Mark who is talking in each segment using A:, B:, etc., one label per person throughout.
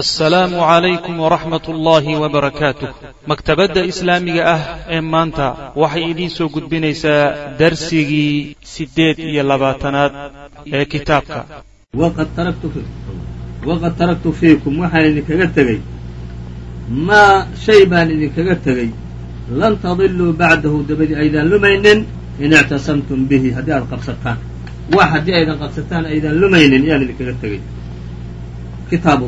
A: assalaamu calaykum waraxmat ullaahi wabarakaatuh maktabadda islaamiga ah ee maanta waxay idiin soo gudbinaysaa darsigii siddeed iyo labaatanaad ee kitaabka.
B: Waqad taraktu fiikum. Waxaan idinkaga tegey. Maa shay baan idinkaga tegey. Lan tadiluu bacdahu dabadii aydaan lumaynin in ictasamtum bihi. Haddii aad qabsataan. Wax haddii aydan qabsataan aydan lumaynin yaan idinkaga tegey. Kitaab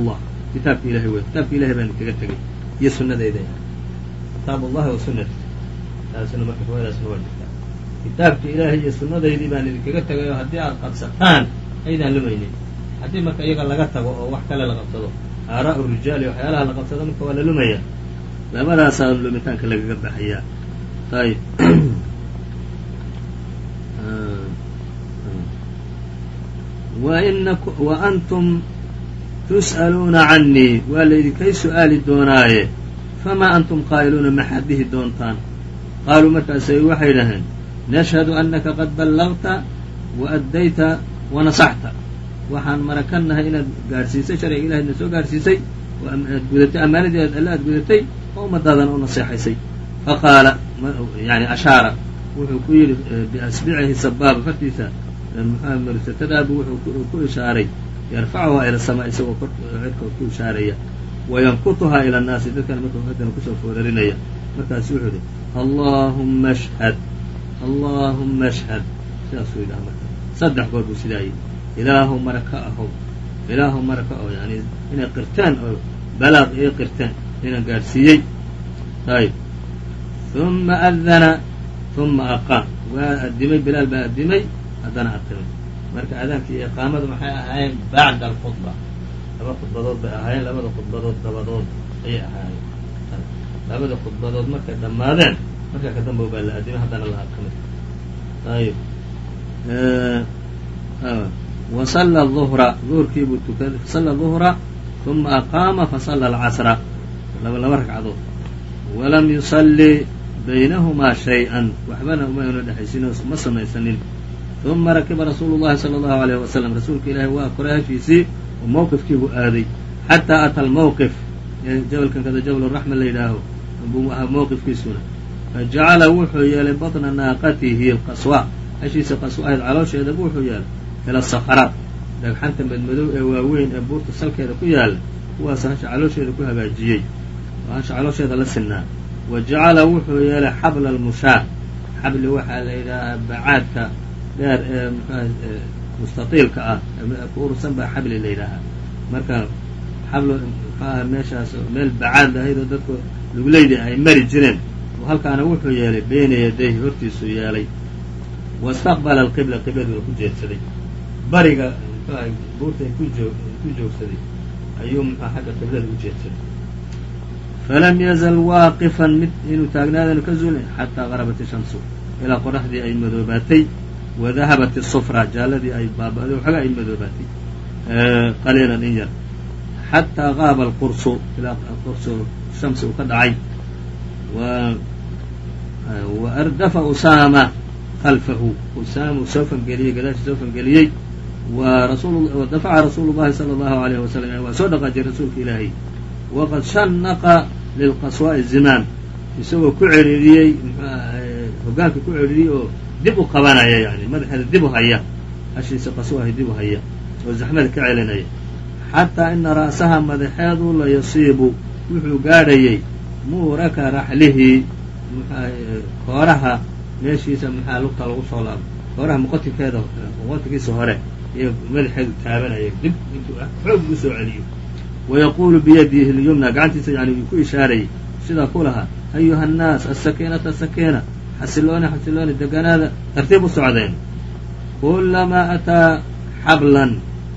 B: kitaabka ilahay wey kitaabka ilahay baan idinkaga tegey iyo sunadeyda kitaab ullahi wa sunati taasna marka riwaayadaasna waa jirtaa kitaabka ilaahay iyo sunadaydii baan idinkaga tegay oo haddii aad qabsataan aydaan lumaynin. Haddii marka iyaga laga tago oo wax kale la qabsado aaraa'u rijaali waxyaalaha la qabsado marka waa la lumaya. Labadaasaa lumitaanka lagaga baxayaa ayb wa antum tus'aluuna cannii waa laydinkay su'aali doonaaye? Famaa antum qaa'iluuna maxaad dhihi doontaan? Qaaluu markaasay waxay dhaheen nashhadu annaka qad ballagta wa addayta wa nasaxta waxaan marakannahay inaad gaadhsiisay sharciga ilahay na soo gaadhsiisay oo aad gudatay ammaanadii aad alle aad gudatay oo ummadaadana u naseexaysay. Faqaala yani ashaara wuxuu ku yidhi biasbicihi sabaaba fartiisa muxua marsatadaabu wuxuu ku ishaaray yarfacuhaa ila samaa isagoo cirka ku ishaaraya wayankutuhaa ila annaasi dadkana marka haddana ku soo foorarinaya markaasu wuxuu yidhi allaahumma ashhad allaahumma ashhad. Sidaasuu yidhaha marka saddex goor buu sidaa ilaahu mara ka ahow ilaahu mara ka ahow yani inay qirteen oo balaaq ii qirteen inaan gaadhsiiyey. Ayb uma adana uma aqaam. Waa addimay bilaal baa addimay haddana aqimay marka adaanka iyo iqaamadu maxay ahaayeen? Bacda alkhudba. Laba khudbadood bay ahaayeen labada khudbadood dabadood ayay ahaayeen. Labada khudbadood markay dhammaadeen markaa ka dambow baa la addimay haddana la aqimay ayb wasalla duhra duhurkii buu tukaday fasalla duhra uma aqaama fasalla alcasra. Laba laba ragcadood walam yusalli baynahumaa shay-an. Waxbana umayna dhexaysin oo ma samaysanin uma rakiba rasuulu llahi sala allahu alayh wasalam rasuulka ilaahi waa koray hashiisii oo mowqifkiibuu aaday xataa ata almowqif jabalkan kada jabal raxma la yidhaaho buu ahaa mowqifkiisuna fajacala wuxuu yeelay batna naaqatihi alqaswa hashiisa qaswa ahayd caloosheedabu wuxuu yeelay ila asakaraat dhagxanta madmadow ee waaweyn ee buurta salkeeda ku yaalla kuwaas hasha caloosheeda ku hagaajiyey oo hasha caloosheeda la sinaa wa jacala wuxuu yeelay xabla almushaa xabli waxaa la yidhaahaa bacaadka dheer ee mxua mustatiilka ah ku urursan baa xabli la yidhaahaa. Marka xabl muxuu aha meeshaas meel bacaad lahayd oo dadku luguleydi ay mari jireen halkaana wuxuu yeelay beyna yadayhi hortiisuu yeelay. Wastaqbala alqibla qibladuna ku jeedsaday. Bariga muxuu aha buurta ku joog ku joogsaday. Ayuu muxua xagga qiblada u jeedsaday. Falam yazal waaqifan mid inuu taagnaadanu ka zuulin xataa garabat ishamsu ilaa qoraxdii ay madoobaatay wadahabat isufra jaaladii ay baaba'day waxoogaa ay madoobaatay qaliilan in yar xataa qaaba alqursu ilaa qursu shamsi uu ka dhacay wa ardafa usaama khalfahu usaama soo fangeliyey gadaashii soo fangeliyey wa dafaca rasuulu llahi sala allahu alayh wasalam waa soo dhaqaajiyay rasuulka ilaahay waqad shanaqa lilqaswaa'i zimaam isagoo ku ceriiriyey hogaanka ku ceriiriyey oo dib u qabanaya yani madaxeeda dib u haya hashiisa qaswahi dib u haya oo zaxmada ka celinaya. Xataa ina ra'saha madaxeedu la yasiibu wuxuu gaadhayey muuraka raxlihi kooraha meeshiisa maxaa lugta lagu soo laabo kooraha muqotinkeeda muqotinkiisa hore iyo madaxeedu taabanaya dib intuu xoog u soo celiyo. Wayaquulu biyadihi lyumna gacantiisa yani ku ishaarayay sidaa ku lahaa ayuha annaas asakiinata asakiina xasilooni xasilooni deganaada tartiib u socdeen. Kulamaa ataa xablan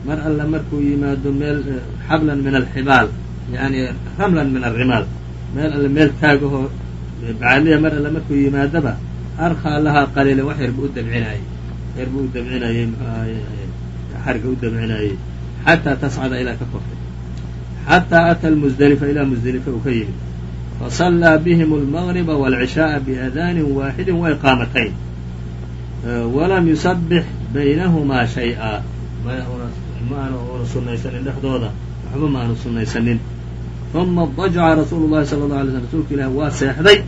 B: mar alla markuu yimaado meel xablan min alxibaal yani ramlan min alrimaal meel alle meel taagahoo bacaaliya mar alle markuu yimaadaba arkaa lahaa qaliila wax yar buu u dabcinayey. Yar u dabcinayey ahay xariga u dabcinayey. Xataa tascada ilaa ka kortay xataa ata almusdelifa ilaa musdelifa uu ka yimid bihim almagriba waalcishaaa biadaanin waaxidin wa iqaamatayn walam yusabix baynahumaa shay-a ma una sunaysanin dhexdooda waxba ma aanu sunnaysanin uma dajaca rasuulu llahi sala allau alay slm rasuulka ilahi waa seexday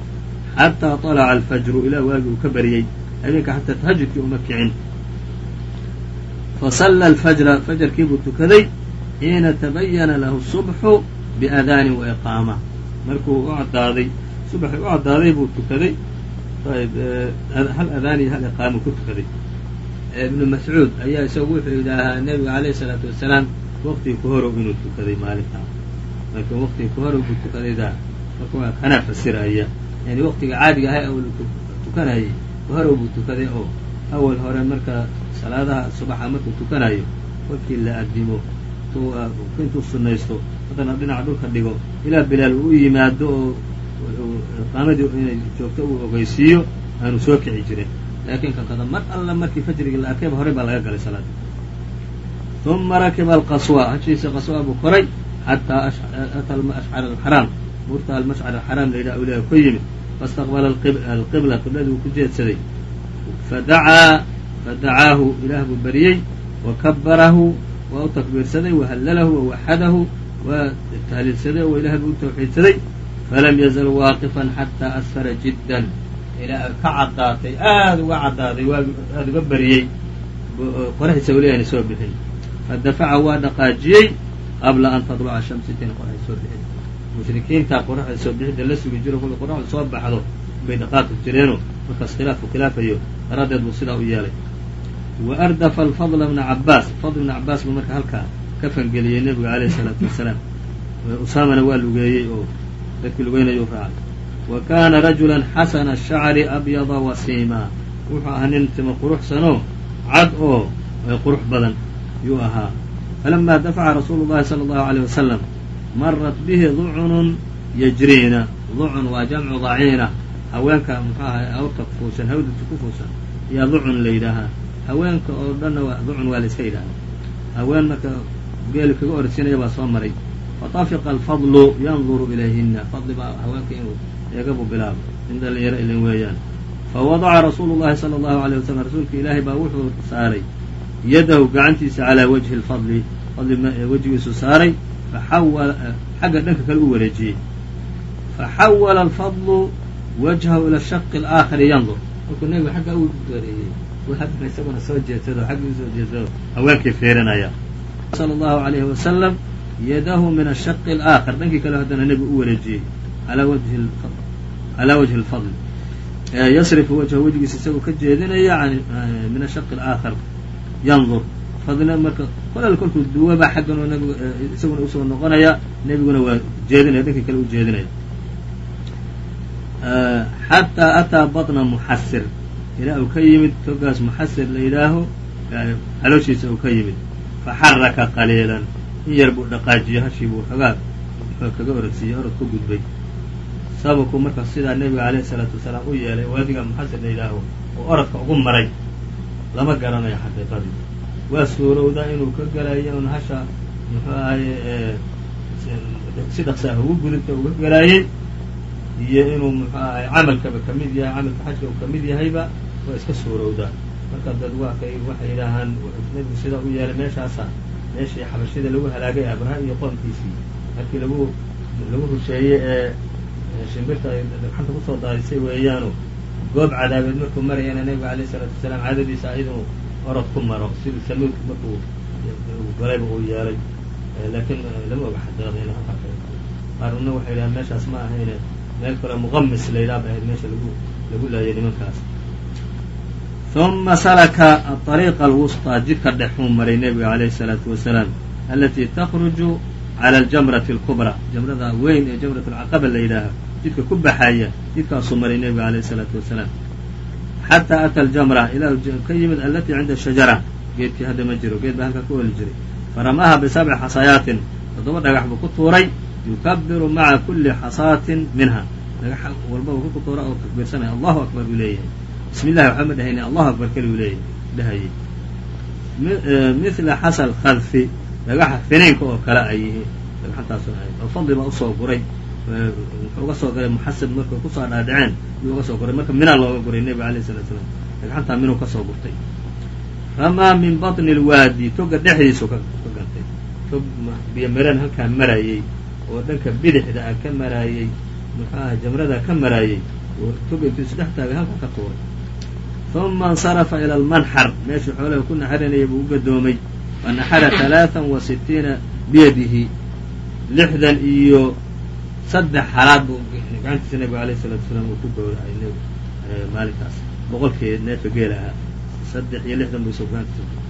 B: xataa طalaca alfajru ilaa waagii uu ka baryey habeenka xataa tahajudkii uma kicin fasalla alfajra fajarkii buu tukaday xiina tabayana lahu biadaanin wa iqaama markuu u caddaaday subaxii u caddaaday buu tukaday. Hal adaan iyo hal iqaamu ku tukaday. Ibnu mascuud ayaa isagu wuxuu yidhaahaa nebiga alayhi salaatu wasalaam waqtigii ku horow inuu tukaday maalintaa marka waqtigii ku horow buu tukadaydaa marka kanaa fasiraya. Yani waqtiga caadiga ahay tukanayay ku horow buu tukaday oo awal hore marka salaadaha subaxa markuu tukanayo kolkii la adimo intuu sunaysto haddana dhinaca dhulka dhigo ilaa bilaal uu u yimaado oo iqaamadii inay joogto uu ogeysiiyo aanu soo kici jirin. Laakiin kan kada mar alla markii fajrigii la arkayba horey baa laga galay salaadii uma rakiba alqaswa hashiisa qaswa buu koray xataa ata ashcar alxaraam buurta almashcar alxaraam layidhaha uliha ku yimid. Faاstaqbala alqibla qibladii uu ku jeedsaday. Fadacaa fadacaahu ilaah buu bariyey. Wakabarahu waa u takbiirsaday wahallalahu wawaxadahu waa tahliilsaday oo ilaah buu u tawxiidsaday. Falam yazal waaqifan xataa asfara jiddan. Ilaa ka caddaatay aada uga caddaaday aada uga bariyey. Qoraxdiisa weli ayna soo bixin. Fadafaca waa dhaqaajiyey. Qabla an tadluca shamsi intayn qoraxda soo bixin. Mushrikiintaa qoraxda soo bixidda la sugi jiro kolka qoraxdu soo baxdo bay dhaqaaqi jireenoo. Markaas khilaafku khilaafayo daraaddeed buu sidaa u yeelay wa ardafa alfadla bna cabaas fadl bna cabaas buu marka halkaa ka fangeliyey nebiga alayhi isalaatu wasalaam. Usaamana waa lugeeyey oo dadkii lugeynayuu raacay. Wa kaana rajulan xasana ashacri abyada wasiima wuxuu ahaa nin timo quruxsanoo cad oo qurux badan yuu ahaa. Falamaa dafaca rasuulu llahi sala allahu aleyh wasalam marat bihi ducunun yajriina. Ducun waa jamcu daciina haweenka muxuu ahay awrta kufuushan hawdata ku fuushan ayaa ducun la yidhaahaa haweenka oo dhanna ducun waa la iska yidhaahaa haween marka geeli kaga orsiinaya baa soo maray. Fatafiqa alfadlu yanduru ilayhina fadli baa haweenka inuu eegabuu bilaabo. In dhalinyaro ilin weeyaan. Fawadaca rasuulu llahi sala allahu aleyh wasalam rasuulka ilaahay baa wuxuu saaray yadahu gacantiisa calaa wajhi lfadli fadli wejigiisu saaray. Xagga dhanka kale u wareejiyey. Faxawala alfadlu wajhahu ila shaqi alaakhari yandur markuu nebiga xagga u wareeyey haddana isaguna soo jeedsado xaggii u soo jeedsado haweenkii fiirinaya. Sala allahu alayhi wasalam yadahu min ashaqi alaakhar. Dhankii kale haddana nebigu u wareejiyey calaa wajhi alfadl yasrifu wajhahu wejigiisa isagoo ka jeedinaya min ashaqi alaakhar. Yandur fadlina marka kolal kolkuu duwaba xaggan oo nbigu isaguna u soo noqonaya nebiguna waa jeedinaya dhankii kale u jeedinaya. Xataa ataa baطna muxasir ilaa uu ka yimid togaas muxasir la yidhaaho calooshiisa uu ka yimid faxaraka qaliilan in yar buu dhaqaajiyo hashii buu xoogaa muxuu kaga orodsiiyey orod ku gudbay sababku marka sidaa nebiga alayhi salaatu wasalaam u yeelay waadiga muxasir la yidhaaho oo orodka ugu maray lama garanayo xaqiiqadii waa suurowdaa inuu ka galayo un hasha muxuu ahaye si dhaqsaah ugu gudubta uga galaayey iyo inuu muxuu ahay camalkaba ka mid yahay camalka xajka uu ka mid yahayba waa iska suurowdaa marka dad waa kay waxay yidhaahaan nebigu sidaa u yeelay meeshaasa meeshii xabashida lagu halaagay abraha iyo qoomkiisii markii lagu lagu rusheeyey ee shimbirta ay dhagxanta ku soo daadisay weeyaanu goob cadaabeed markuu marayana nebiga alayh isalaatu wasalaam caadadiisa inuu orod ku maro. Sidii samuud markuu galayba uu yeelay laakiin lama oga halkaa qaarna waxay yidhahaan meeshaas ma ahayne meel kale muqamis la bay ahayd meesha lagu lagu laayay nimankaas uma salaka aariiqa alwusطىa jidka dhexuu maray nebiga alayhi الsalaatu wasalaam alatii takruju cala aljamrati اlkubraa jamrada weyn ee jamrat alcaqaba la yidhaaha jidka ku baxaya jidkaasuu maray nebiga alayh الsalaatu wasalaam xataa ata aljamra ilaa ka yimid alatii cinda shajara geedkii hadda ma jiro geed baa halkaa ku oli jiray faramaaha bisabci xasayaatin toddoba dhagax buu ku tuuray yukabiru maca kuli xasaatin minha dhagax walbaba ku tuura oo takbiirsanaya allahu akbar buu leeyahay bismi llahi waxba ma dhahayni allahu akbar keligu leeyahay dhahayey mila xasal khadfi dhagaxa finiinka oo kale ay yihiin dhagxantaasu ahayd. Oo fadli baa u soo guray. Wuxuu uga soo garay muxasib markay ku soo dhaadhaceen yuu uga soo guray. Marka minaa looga guray nebiga alayh salatu slam dhagxantaa minuu ka soo gurtay. Ramaa min baطni اlwaadi toga dhexdiisu ka gantay. Tog biyo halkaa marayey oo dhanka bidixda ah ka maraayey muxuu aha jamrada ka maraayey oo tog intuu isdhex taagay halka ka tuuray uma اnsarafa ilى اlmanxar meeshuu xoolaha ku naxarinayay buu u gadoomay fanaxara ثalaaثa wa sitiina biyadihi lixdan iyo saddex halaad buu gacantiisa nebiga alayh الsalatu wasalaam uu ku gowracay maalinkaas boqolkii neefka geela ahaa saddex iyo lixdan buu isagoo gacantiisa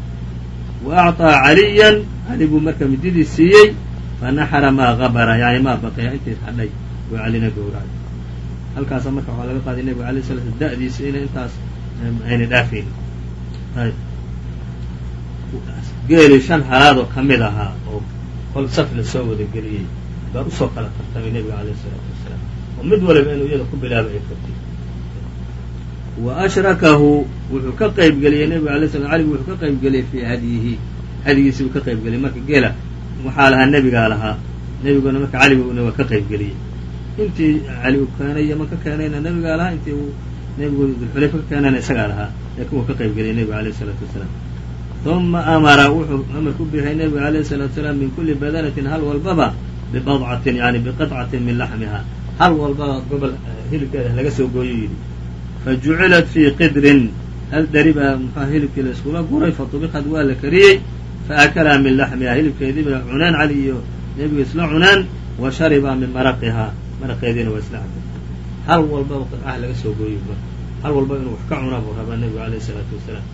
B: wa acطىa caliyan cali buu marka mididii siiyey fanaxara maa qabara yani maa baqiya intii hadhay buu calina gowracay halkaasa marka waxaa laga qaaday nebiga alay sla da'diisa inay intaas ayna dhaafayn geeli shan halaadoo ka mid ahaa oo kol saf la soo wada geliyey baa u soo kala tartamay nebiga alayh isalaatu wasalaam oo mid waliba inuu iyada ku bilaaba ay kartay wa ashrakahu wuxuu ka qayb geliyey nebiga alay sla caligu wuxuu ka qayb geliyey fii hadyihi hadyigiisi buu ka qayb geliyey marka geela. Waxaa lahaa nebigaa lahaa. Nebiguna marka caliguna waa ka qayb geliyey. Intii cali uu keenay yaman ka keenayna nebigaa lahaa intii nebigu dulxulayfa ka keenana isagaa lahaa laakiin wuu ka qayb geliyay nebigu alayh isalaatu wasalaam. Uma amara wuxuu amarku bixiyay nebigu alayh isalatu wasalaam min kulli badanatin hal walbaba bibadcatin yani biqadcatin min laxmiha. Hal walbaba gobol eh, hilibkeeda laga soo gooyo yidhi. Fa jucilat fii qidrin hal daribaa muxua hilibkii la iskula guray? Fatubiqad waa la kariyey. Faakalaa min laxmiha hilibkeediiba cunaan cali iyo nebigu isla cunaan wa sharibaa min maraqihaa maraqeediina waa isla cabeen hal walbaba qidcaha laga soo gooyoy hal walba inuu wax ka cunaa buu rabaa nebigu alayh isalaatu wasalaam.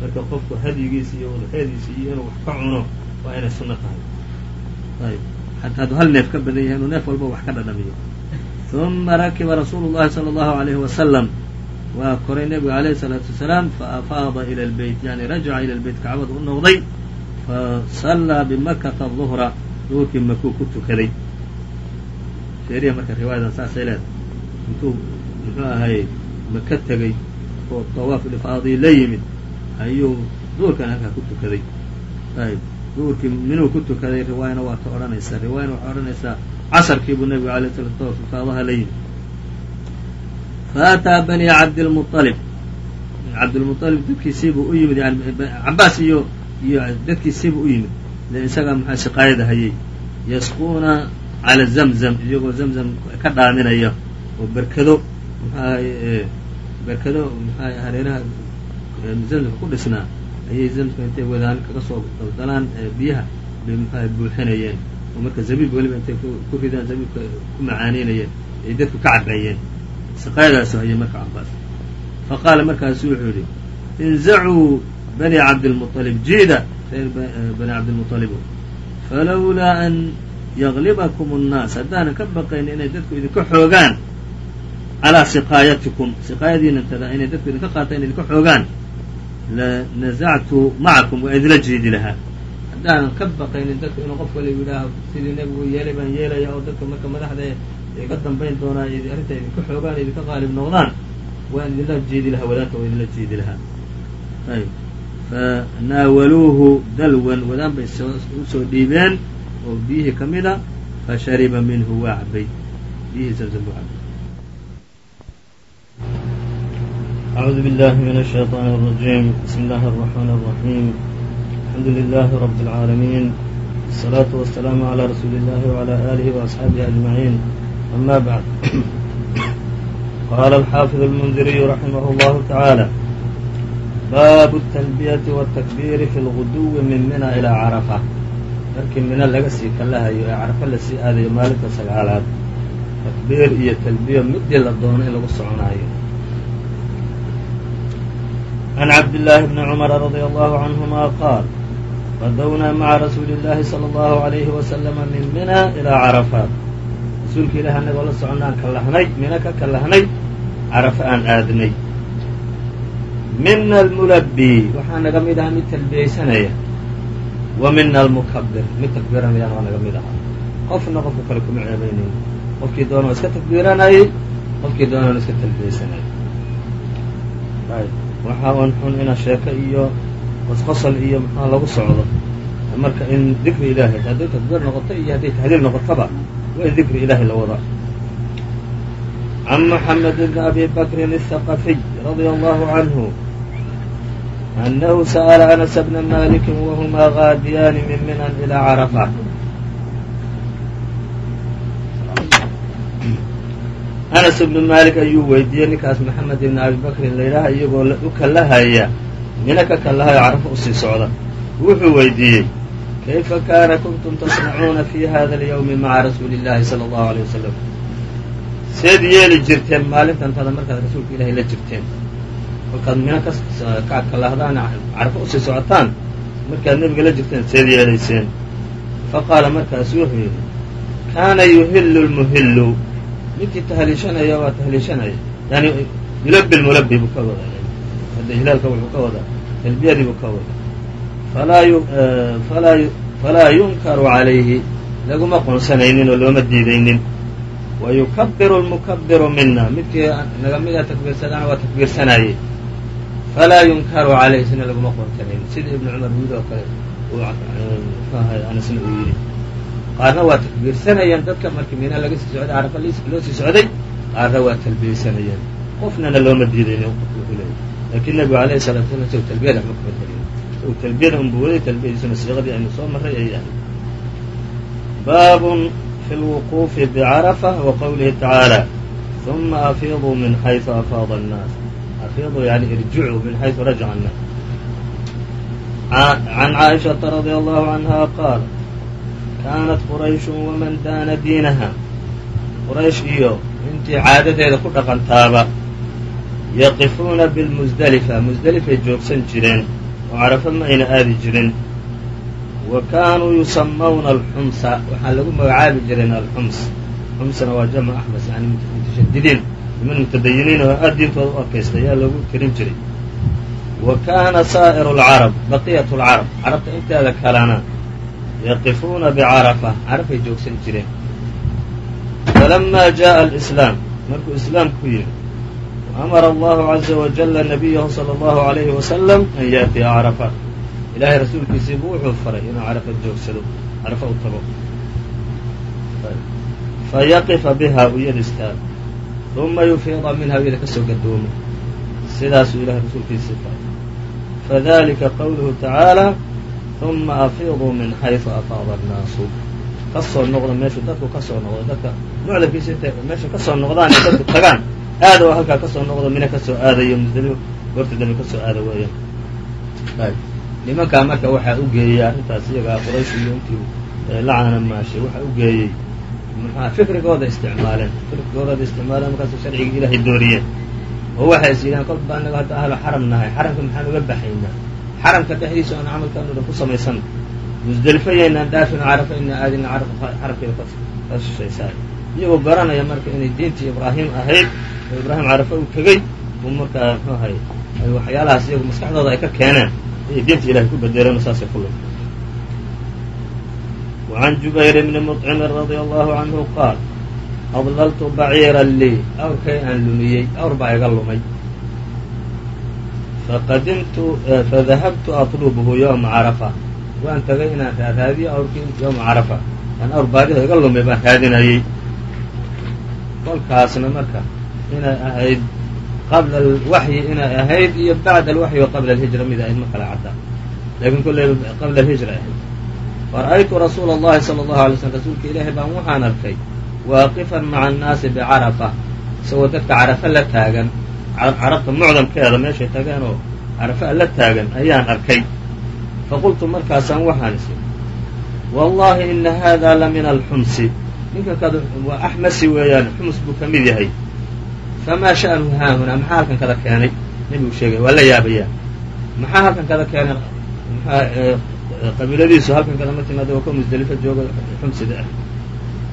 B: Marka qofku hadyigiisa iyo udxeediisa iyo inuu wax ka cuno waa inay sunno tahay. Ayb xataa aduu hal neef ka badan yahay inuu neef walba wax ka dhadhamiyo. Uma rakiba rasuulu llahi sala allahu alayhi wasalam waa koray nebigu alayhi salaatu wasalaam faafaada ila lbeyt yani rajaca ila lbeyt kacbad u noqday. Fa fasallaa bimakata duhra duhurkii maku ku tukaday. Sheeriya marka riwaayadan saasay leedahay. Intuu muxuu ahay maka tegey oo tawaaf ifaadii la yimid ayuu duurkan halkaa ku tukaday. Ayb duurkii minuu ku tukaday riwaayana waa ta odhanaysaa. Riwaayana waxay odhanaysaa casarkiibuu nebigu alay sala slam ifaadaha la yimid. Faataa bani cabdilmualib cabdilmualib dadkiisiibuu u yimid yani cabaas iyo iyo dadkiisiibuu u yimid. Isagaa maxaa siqaayada hayay? Yasquuna cala zamzam iyagoo zamzam ka dhaaminaya oo berkado maxaahay berkado maxaa hareeraha zamzamka ku dhisnaa ayay zamzamka intay wadaan kaga soo daldalaan biyaha bay maxaa buuxinayeen oo marka zabiib weliba intay ku ridaan zabiibka ku macaaniynayeen ay dadku ka cabayeen siqaayadaasu hayay marka cabaas fa qaala markaasu wuxuu yidhi inzacuu bani cabdilmualib jiida reer bani cabdilmualibo falawlaa an yaglibakum annaas haddaanan ka baqayn inay dadku idinka xoogaan calaa siqaayatikum siqaayadiinantada inay dadku idinka qaataan idinka xoogaan la nazactu macakum waa idinla jiidi lahaa haddaanan ka baqaynin dadku inuu qof waliba yidhaaho sidii nebigu yeelay baan yeelaya oo dadka marka madaxda iga dambayn doonaa arrinta idinka xoogaan idinka qaalib noqdaan waan idinla jiidi lahaa wadaanta waa idinla jiidi lahaa ayb fanaawaluuhu dalwan wadaan bay u soo dhiibeen oo biyihii ka mida fashariba minhu waa cabay biyihii zamzam buu cabay
C: أعوذ بالله من الشيطان الرجيم بسم الله الرحمن الرحيم الحمد لله رب العالمين والصلاة والسلام على رسول الله وعلى آله وأصحابه أجمعين أما بعد قال الحافظ المنذري رحمه الله تعالى باب التلبية والتكبير في الغدو من منى إلى عرفة markii mina laga sii kalahayo ee carafo lasii aadayo maalinta sagaalaad takbiir iyo talbiya midii la doono in lagu soconaayo عن عبد الله بن عمر رضي الله عنهما قال غدونا مع رسuuل اللahi صلى الله عليه وسلم من منى إلى عرفاaت rasuulka ilah anagoo la soconaan kalahnay mina ka kalahnay carafo aan aadnay mina الmulbي waxaa naga mid ahaa mid talbiyeysanaya wa mina almukabir mid takbiiranayaan waa naga mid ahaa qofna qofka kale kuma ceebaynayn qofkii doona iska takbiiranayey qofkii doonana iska talbiyeysanayay waxaa un xun ina sheeko iyo qosqosol iyo maxaa lagu socdo marka in dikri ilaahay hadday takbiir noqoto iyo hadday tahliil noqotaba waa in dikri ilaahay la wadaa can mxamed bn abi bakrin الثaqafiy radia allahu canhu
B: أنه سأل أنس بن مالك وهما غاadيان من mنى إلى عرفة anas ibnu maalik ayuu weydiiyey ninkaas maxamed ibni abibakrin layidhaaha iyagoo u kalahaya mina ka kalahaya carafo u sii socda. Wuxuu weydiiyey kayfa kaana kuntum tasnacuuna fii hada alyowmi maca rasuuli llahi sala allahu aleyh wasalam seed yeeli jirteen maalintan tada markaad rasuulka ilaahay la jirteen. Kolkaad mina ka kalahdaane carafo u sii socotaan markaad nebiga la jirteen seed yeelayseen. Fa qaala markaasu wuxuu yidhi kaana yuhillu lmuhillu midkii tahliishanaya waa tahliishanaya yani yulabi lmulabi buu ka wadaa. Hadda hilaalka wuxuu ka wadaa. Talbiyadii buu ka wadaa. Falaa yunkaru calayhi. Laguma qoonsanaynin oo looma diidaynin. Wa yukabiru lmukabiru mina midkii naga mida takbiirsadaana waa takbiirsanayey. Falaa yunkaru calayh isna laguma qoonsanaynin sida ibnu cumar yidhi oo kale anasna uu yidhi qaarna waa takbiirsanayeen dadka markii mina laga sii socday carafa loo sii socday qaarna waa talbiyeysanayeen qofnana looma diidaynin laakiin nebigu alayhi salatu slam isagu talbiyada waxba kuma telin isagu talbiyada unbu waday talbiyadiisuna siiqadii aynu soo marray ay yahay baabun fi lwuquufi bicarafa wa qowlihi tacaala uma afiiduu min xaysu afaada annaas. Afiiduu yani irjicuu min xaysu rajaca annaas. Can caaishaةa radi allahu canha qaal kaanat qurayshun waman daana diinaha quraysh iyo intii caadadeeda ku dhaqantaaba yaqifuuna bilmusdelifa musdelifay joogsan jireen oo carafo ma ayna aadi jirin wa kaanuu yusamawna alxumsa waxaa lagu magacaabi jireen alxums xumsna waa jamcu axmas yani mutashadidiin niman mutadayiniin oo aad diintooda u adkaysta ayaa loogu tirin jiray wa kaana saa'iru alcarab baqiyatu alcarab carabta inteeda kalena yaqifuuna bicarafa carafay joogsan jireen falamaa jaءa alislaam markuu islaamku yimi amara allahu caza wajala nabiyahu sala allahu alayhi wasalam an yaatiya carafa ilaahay rasuulkiisiibuu wuxuu faray inuu carafa joogsado carafa u tago fayaqifa biha u yad istaago uma yufiida minha u yada ka soo gadoomo sidaasuu ilahay rasuulkiisii faray fadalika qowluhu tacaala uma afiiduu min xaysu afaada annaasu ka soo noqda meeshu dadku ka soo noqdo dadka mucdamkiisa intay meesha ka soo noqdaan dadku tagaan aada oo halkaa ka soo noqdo mina ka soo aadayo musdalifo goorta dambe ka soo aada weeyaan nimankaa marka waxaa u geeyey arrintaas iyagaa quraysh iyo intii lacana maashay waxaa u geeyey muxua fikrigooda isticmaaleen fikrigooda isticmaaleen markaasuu sharcigii ilaahay dooriyeen oo waxay is yidhahan kolba anaga hadda ahlu xaram nahay xaramka maxaan uga baxaynaa xaramka dhexdiisa oon camalkaan uhan ku samaysan. Musdelifo yaynaan dhaafin carafa inaa aadina xarafkeeda ka shishaysaa iyagoo garanaya marka inay diintii ibraahim ahayd oo ibraahim carafa uu tegey uu markaa mxuu ahay ay waxyaalahaas iyagu maskaxdooda ay ka keeneen ayay diinta ilahay ku badeereen oo saasay ku lumeen wacan jubayr bni mucimin radia allahu canhu qaal adlaltu baciira lii awrkay aan lumiyey awr baa iga lumay fadahabtu aطlubhu ywma carafa waan tagay inaan raaraadiyo awrkii ywma carafa aan awr baadiho iga lumay baan raadinayey kolkaasna marka inay ahayd qabla alwaxyi inay ahayd iyo bacda alwaxyi wa qabla alhijra mid ahayd ma kala cadda laakiin kolley qabla alhijra ahayd fara'aytu rasuula اllahi salى اllahu alay slm rasuulka ilaahi baan waxaan arkay waaqifan maca annaasi bicarafa isagoo dadka carafa la taagan carabta mucdamkeeda meeshay tageen oo carafa la taagan ayaan arkay. Faqultu markaasaan waxaan isi wallahi ina hada la min alxumsi. Ninka kada waa axmasi weeyaan xumus buu ka mid yahay. Famaa sha'nuhu haahunaa maxaa halkan kada keenay? Nebigu sheegay waa la yaabayaa. Maxaa halkan kada keenay? Qabiiladiisu halkan kada ma timaada waa ka musdelifo jooga xumsida ah.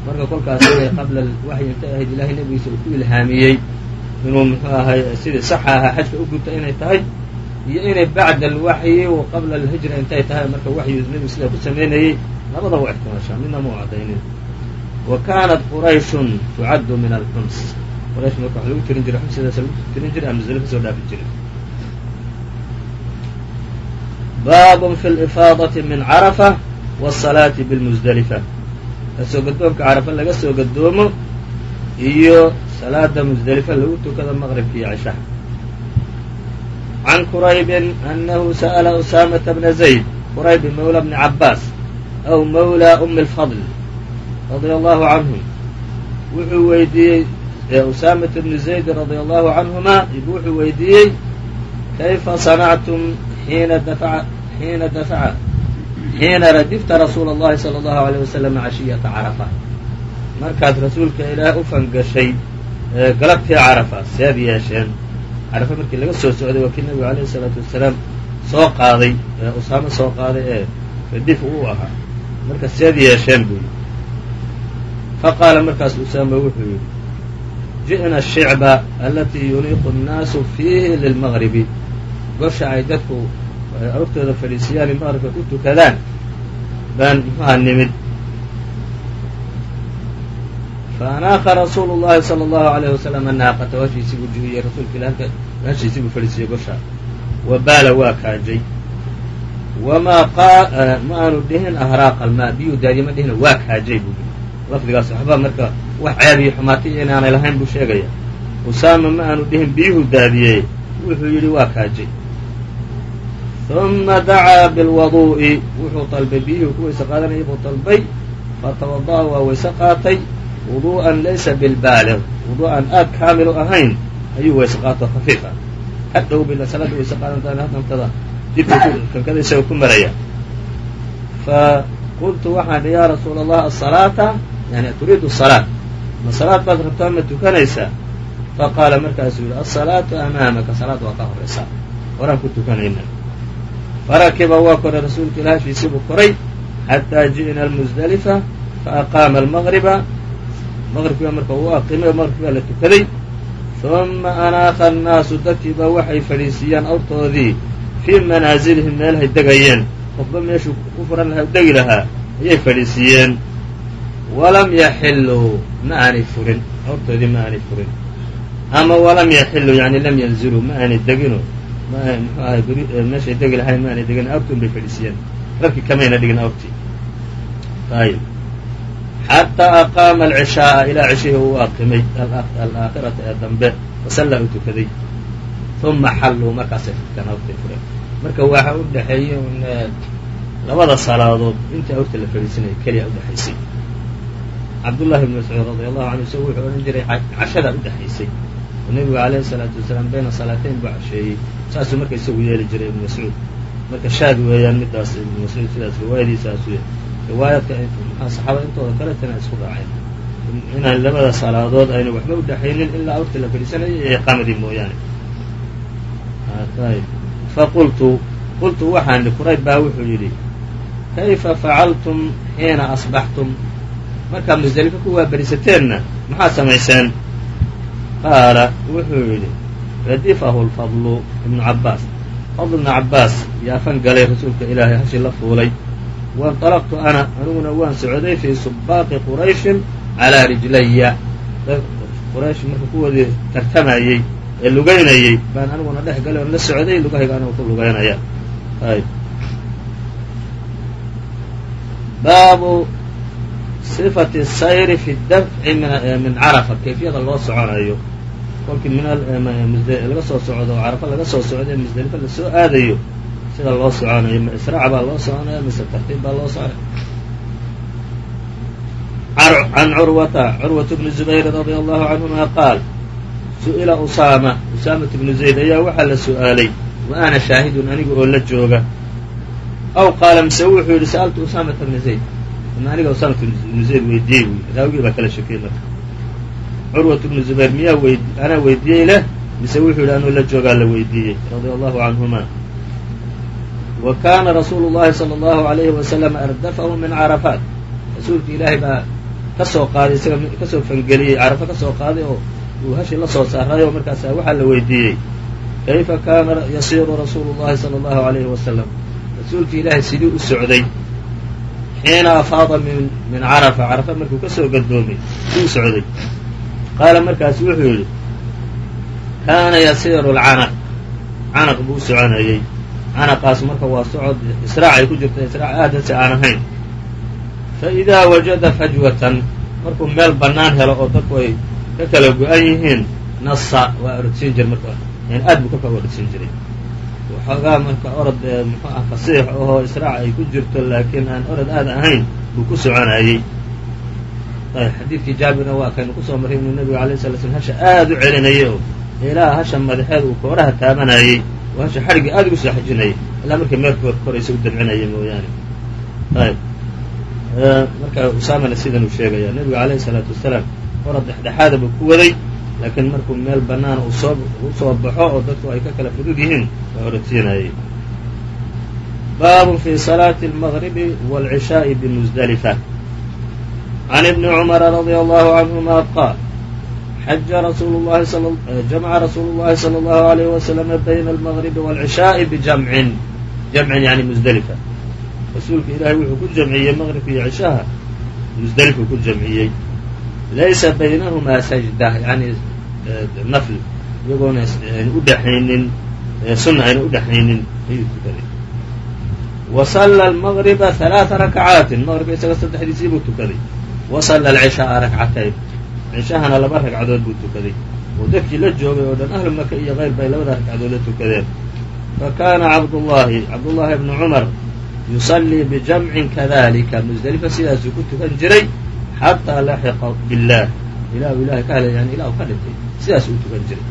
B: Marka kolkaas qabla waxyi intay ahayd ilaahay nebigiisa uu ku ilhaamiyey inuu muxuu ahay sidii saxa ahaa xajka u gudta inay tahay iyo inay bacda alwaxyi wa qabla alhijra intay tahay marka waxyu nebigu sidaa ku samaynayey labadaba waa ixtimaashaa midna ma u cadaynin. Wa kaanat qurayshun tucaddu min alxums quraysh marka wax lagu tirin jiray xumsidaas lagu tirin jiray ama musdelifo soo dhaafi jiray. Baabun fi lifaadati min carafa wاsalaati bilmusdelifa ka soo gadoomka carafa laga soo gadoomo iyo salaada musdelifa lagu tukado maqribka iyo cishaha can quraybin anahu sa'la usaamata bna zayd qurayb mawla bni cabbaas aw mawla umi lfadl radia allahu canhum wuxuu weydiiyey usaamata bni zaydin radia allahu canhumaa wuxuu weydiiyey kayfa sanactum xiina dafaca xiina dafaca xiina radifta rasuula allahi sala allahu alayh wasalam cashiyata carafa. Markaad rasuulka ilaah u fangashay galabtii carafa seed yeesheen carafa markii laga soo socday waa kii nabigu alayhi isalaatu wasalaam soo qaaday ee soo qaaday ee radif uu ahaa. Marka seed yeesheen buu yidhi. Fa qaala markaas usaame wuxuu yidhi ji'na ashicba allatii yuniiqu annaasu fiihi lilmaqribi gosha ay dadku aroortooda fadhiisiyaan maqribka ku tukadaan baan muxuha nimid faanaaqa rasuulu llahi sala allahu alayhi wasalam naaqata hashiisii buu jihiyey rasuulka ila halka hashiisii buu fadhiisiyey gosha wa baala waa kaajay wamaa ma aanu dhihin ahraaqa almaa biyuu daadiye ma dhihina waa kaajay buu yihi lafdigaas waxba marka wax ceeb iyo xumaatay inaanay lahayn buu sheegaya usaama ma aanu dhihin biyuhu daadiyey wuxuu yidhi waa kaajay uma dacaa bilwaduu'i wuxuu dalbay biyihii ku weyse qaadanayay buu dalbay fatawada'a waa weyse qaatay wuduu'an laysa bilbaalig wuduu'an aad kaamilu ahayn ayuu weyse qaato khafiif ah hadhow bila salaada weyse qaadantaan haddantada dibku kankada isaga ku maraya. Fa qultu waxaan yaa rasuula allah asalaata yani turiidu salaat ma salaad baad rabtaa ma tukanaysaa faqaala markaasuu yidhi asalaatu amaamaka salaad waa ka horaysaa horaan ku tukanayna farakiba waa koray rasuulka ilaahashiisii buu koray xataa ji'na almusdalifa faaqaama almagriba maqribkiiba marka uu aqimay oo maqribkii baa la tukaday uma anaaqa annaasu dadkiiba waxay fadhiisiiyaan awrtoodii fii manaazilihim meelahay degayeen. Qofba meeshuu ku furan lahaa degi lahaa ayay fadhiisiiyeen walam yaxilluu ma aanay furin. Awrtoodii ma aanay furin. Ama walam yaxilluu yani lam yanziluu ma aanay degino mxu ahay meeshay degi lahayn ma aanay degin. Awrtuun bay fadhiisiiyeen rarkii kamayna dhigin awrtii ayb xataa aqaama alcishaaa ilaa cishihii uu aqimay alaakhirata ee dambe wasallaa u tukaday uma xalluu markaasay furteen fureen marka waxa u dhexeeyey un labada salaadood intii awrta la fadhiisanayay keliya udhexaysay cabdullahi bn mascuud radi allahu canhu isagu wuxuu odhan jiray cashadaa udhexaysay oo nebigu alayhi salaatu wasalaam bayna salaatayn buu casheeyey saasuu marka isagu yeeli jiray ibnu mascuud marka shaad weeyaan midaas ibnu mascuud sidaas riwaayadiisaasu riwaayadka maxaa saxaabada intooda kaletana isku raaceen inaan labada salaadood ayna waxba udhexaynin ilaa awrta la fadhiisanayay iyo iqaamadii mooyaane. Faqultu qultu waxaan idhi qurayb baa wuxuu yidhi kayfa facaltum xiina asbaxtum? Markaad musdelifo ku waaberisateenna maxaad samayseen? Qaala wuxuu yidhi radifahu lfadlu ibnu cabbaas. Fadl ibnu cabbaas yaafan galay rasuulka ilaahay hashi la fuulay wainطalaqtu ana aniguna waan socday fii subaaqi qurayshin calaa rijlaya. Quraysh marka kuwoodii tartamayey ee lugaynayey baan aniguna dhex galay oon la socday lugahayga anigoo ku lugaynaya. Baabu sifati sayri fi dafci min carafa kayfiyada loo soconayo. Kolkii laga soo socdo carafa laga soo socdo musdelifa la soo aadayo sida loo soconayo ma israac baa loo soconaya mise tartiib baa loo soconaya can curwata curwata bni zubayr radia allahu canhuma qaal su'ila usaama usaamata bnu zayd ayaa waxaa la su'aalay wa ana shaahidun aniga oo la jooga? Aw qaala mise wuxuu yidhi sa'altu usaamata bna zayd. Ma aniga usaamata bnu zayd weydiiyey buy raawigii baa kala shakiyey marka. Curwat bnu zubayr miyaa anaa weydiiyey leh mise wuxuu yidhi anuu la joogaa la weydiiyey radia allahu canhuma wa kaana rasuulu llahi sala allahu alayhi wasalam ardafahu min carafaat rasuulka ilaahay baa ka soo qaaday isaga ka soo fangeliyey carafa ka soo qaaday oo uu hashi la soo saaray oo markaasa waxaa la weydiiyey. Kayfa kaana yasiiru rasuulu llahi sala allahu alayhi wasalam rasuulka ilaahay sidii u socday xiina afaada min min carafa carafa markuu ka soo gadoomay sidii u socday. Qaala markaas wuxuu yidhi kaana yasiiru lcanaq canaq buu u soconayey canaqaas marka waa socod israacay ku jirta israac aadasi aan ahayn. Fa idaa wajada fajwatan markuu meel bannaan helo oo dadku ay ka kala go-an yihiin nasa waa orodsiin jira marka yani aad buu kolkaa u orodsiin jiray. Xoogaa marka orod muxuu ah fasiix ahoo israac ay ku jirto laakiin aan orod aad ahayn buu ku soconayey. Xadiidkii jaabirna waa kaynu ku soo marray inuu nebigu alay sala slm hasha aad u celinayay oo ilaa hasha madaxeed uu kooraha taabanayey oo hasha xadhigii aad ugu soo xajinayay ilaa markay meerka koraysa u dabcinaya mooyaane. Ayb. Marka usaamana sidan uu sheegaya nebigu alayhi salaatu wasalaam orod dhexdhexaada buu ku waday laakiin markuu meel banaana u soo u soo baxo oo dadku ay ka kala fudud yihiin waa orodsiinayay baabun fi salaati almagribi wاlcishaaءi bimusdalifa can ibni cumara radia allahu canhuma qaal xaja rasuulu llahi jamca rasuulu llahi salى allahu alayh waslama bayna almagribi wاlcishaaءi bijamcin jamcin yani musdelifa rasuulka ilaahay wuxuu ku jamciyey maqribka iyo cishaha musdelifuu ku jamciyey laysa baynahumaa sajda yani nafl iyagoona udhaxaynin sunna ayna udhaxaynin ayuu tukaday wa salla almagriba halaaa rakcaatin maqribka isaga saddexdiisii buu tukaday wa salla alcishaaa rakcatayn cishahana laba ragcadood buu tukaday. Oo dadkii la joogay oo dhan ahlu maka iyo keyr bay labada ragcadood la tukadeen. Fa kaana cabdullaahi cabdullaahi bnu cumar yusallii bijamcin kadalika musdelifa sidaasuu ku tukan jiray xataa laxiqa billaah. Ilah u ilahay ka helay yani ilah ka dhintay. Sidaas uu tukan jiray.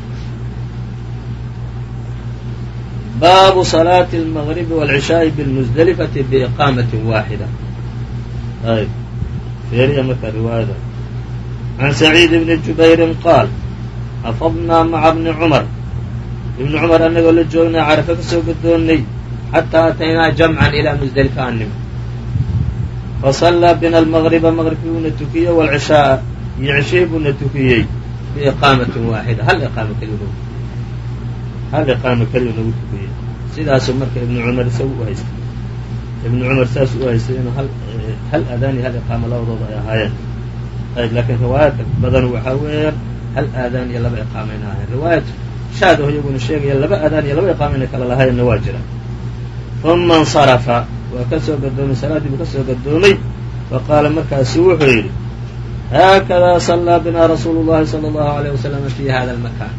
B: Baabu salaati almagribi wاlcishaaءi bilmusdelifati biiqaamati waaxida ayb feeriya marka riwaayada can saciid bni jubayrin qaal afadnaa maca bni cumar ibni cumar annagoo la joognay carafe ka soo gadoonnay xataa ataynaa jamcan ilaa musdelifa aan nimi fasallaa bina almagriba maqribkii buuna tukiyey waalcishaaa iyo cishihii buuna tukiyey biiqaamatin waaxida hal iqaamo keliya nagu hal iqaamo keliya nagu tukiyey sidaasuu marka ibnu cumar isagu u haystay ibnu cumar saasuu u haystay inuu hal aadaan iyo hal iqaamo labadooda ay ahaayeen ayb laakiin riwaayaadka badan waxaa weeyaan hal aadaan iyo laba iqaamayna ahayn riwaayat shaadaho iyaguna sheegaya laba aadaan iyo laba iqaamo inay kala lahayenna waa jira uma insarafa waa ka soo gadoomay salaaddii buu ka soo gadoomay faqaala markaasu wuxuu yidhi haakadaa sallaa binaa rasuulu llahi sala allahu alayh wasalama fi hada almakaan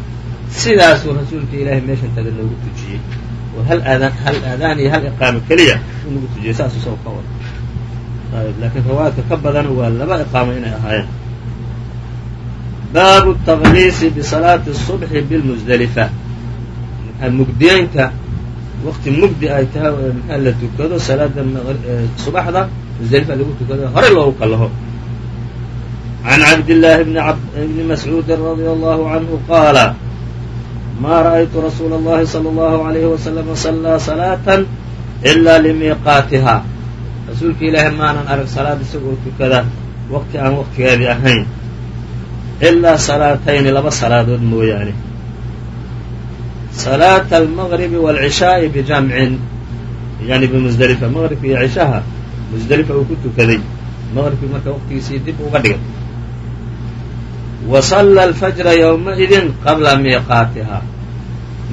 B: sidaasuu rasuulka ilaahay meeshan taga noogu tujiyey oo hal aadaan hal aadaan iyo hal iqaamo keliya uu tujiyey saasuu soo ka ayb laakiin riwaayadka ka badan waa laba iqaamo inay ahaayeen baabu taqliisi bisalaati الصubxi bilmusdelifa mugdiyeynta waqti mugdi ay tahay maxaa la tukado salaada subaxda musdelifa lagu tukado hore loogu kalaho can cabdillaahi bni mascuudin radia allahu canhu qaala ma ra'aytu rasuula اllahi salى اllahu عalayhi wasalama sallaa salaatan ilaa limiiqaatiha rasuulka ilaahay maanan arag salaad isagoo tukada waqti aan waqtigeedii ahayn. Ilaa salaatayni laba salaadood mooyaane. Salaata almagribi waalcishaa'i bijamcin yani bimusdelifa maqribka iyo cishaha musdelifa uu ku tukaday. Maqribkii marka waqtigiisii dib uga dhigay. Wa salla alfajra yowmaidin qabla miiqaatiha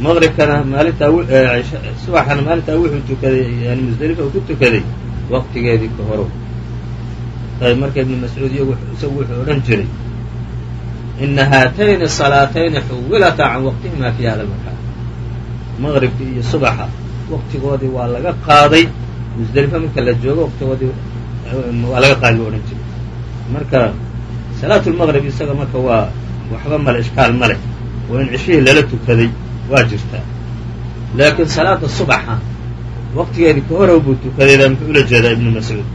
B: maqribkana maalintaa subaxana maalintaa wuxuu tukaday yani musdelifa uu ku tukaday waqtigeedii ka horo ayb marka ibnu mascuud isagu wuxuu odhan jiray ina haatayni salaatayni xuwilata can waqtihima fi hada almakaan maqribka iyo subaxa waqtigoodii waa laga qaaday musdelifa marka la joogo waqtigoodii waa laga qaaday buu odhan jiray. Marka salaatu lmaqrib isaga marka waa waxba male ishkaal ma leh in cishihii lala tukaday waa jirtaa. Laakiin salaada subaxa waqtigeedii ka horow buu tukadaydaa muxuu ula jeedaa ibnu mascuud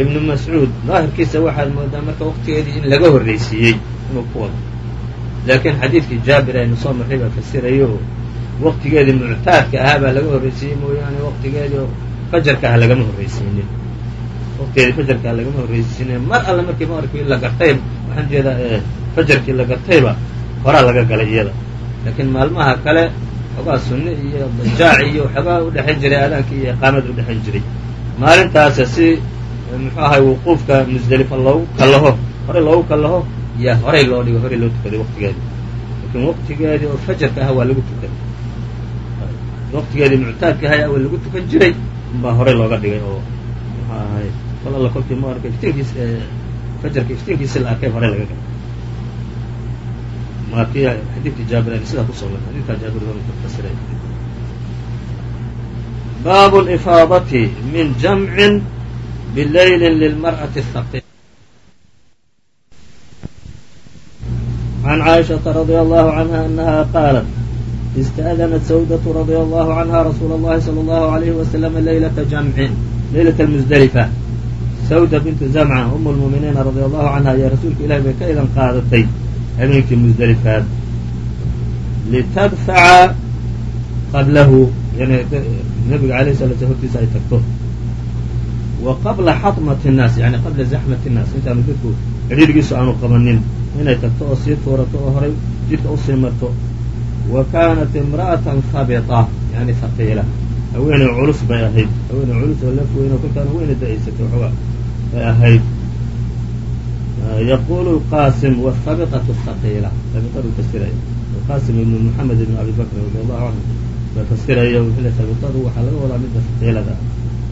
B: ibnu mascuud daahirkiisa waxaad moodaa marka waqtigeedii in laga horraysiiyey inuu ku wado laakiin xadiidkii jaabir aynu soo marray baa fasirayo oo waqtigeedii muctaadka ahaa baa laga horraysiiyey mooyaane waqtigeedii oo fajarka ah lagama horraysiinin waqtigeedii fajarka ah lagama horraysiinin mar alle markii maqribkii la gartay waxaan jeedaa fajarkii la gartayba horaa laga galay iyada laakiin maalmaha kale xogaa sunne iyo dajaac iyo xogaa udhexayn jiray aadaankii iyo iqaamada udhexayn jiray. Maalintaasa si muxuu ahay wuquufka musdelifa loogu kallaho horey loogu kallaho yaa horey loo dhigo horey loo tukaday waqtigeedii. Laakiin waqtigeedii oo fajarka aha waa lagu tukaday. Waqtigeedii muctaadka ahay awal lagu tukan jiray unbaa horey looga dhigay oo muxuu ahay kol alla kolkii maqribka iftiinkiis fajarka iftiinkiisi la arkay horey laga galay maa kii xadiidkii jaabir sidaa kusoo mar xadidkaa jaabir fasiray baabu lifaadati min jamcin bilayli lilmar'ati الhaqi عن cائشhaةa رضي الله عنها أنها qاaلت اsتأdنت سودة رضي الله عنها رsuuل اللhi صلى الله عليه وسلم ليلة جمع ليلة المزدلفة سودة بنت زمعة أم المؤمiنiiن رضي الله عنها ayaa rasuulka ilahi bay ka idan qaadatay habeenkii مزدلفaad لتdفca qablahu nabiga عaليه الصلاة sلام hortiisa ay tagto و qabla xaطمة الناas yani qabla زaحمة الناas intaanu dadku xidhiirgiisu aanu qabanin inay tagto oo sii tuurato oo horay jidka usii marto wa kaanat imra'atan habita yani haqiila haweeney culus bay ahayd haweeney culus oo laf weyn oo kolkaan weyna da-aysatay waxoogaa bay ahayd yaqulu lqasim whabiqatu haqiila habiqadu fasiraya qasim ibnu moxamed ibn abi bakr radi allahu canhu ba fasiraya wuxuu le habiqadu waxaa laga wadaa midda haqiilada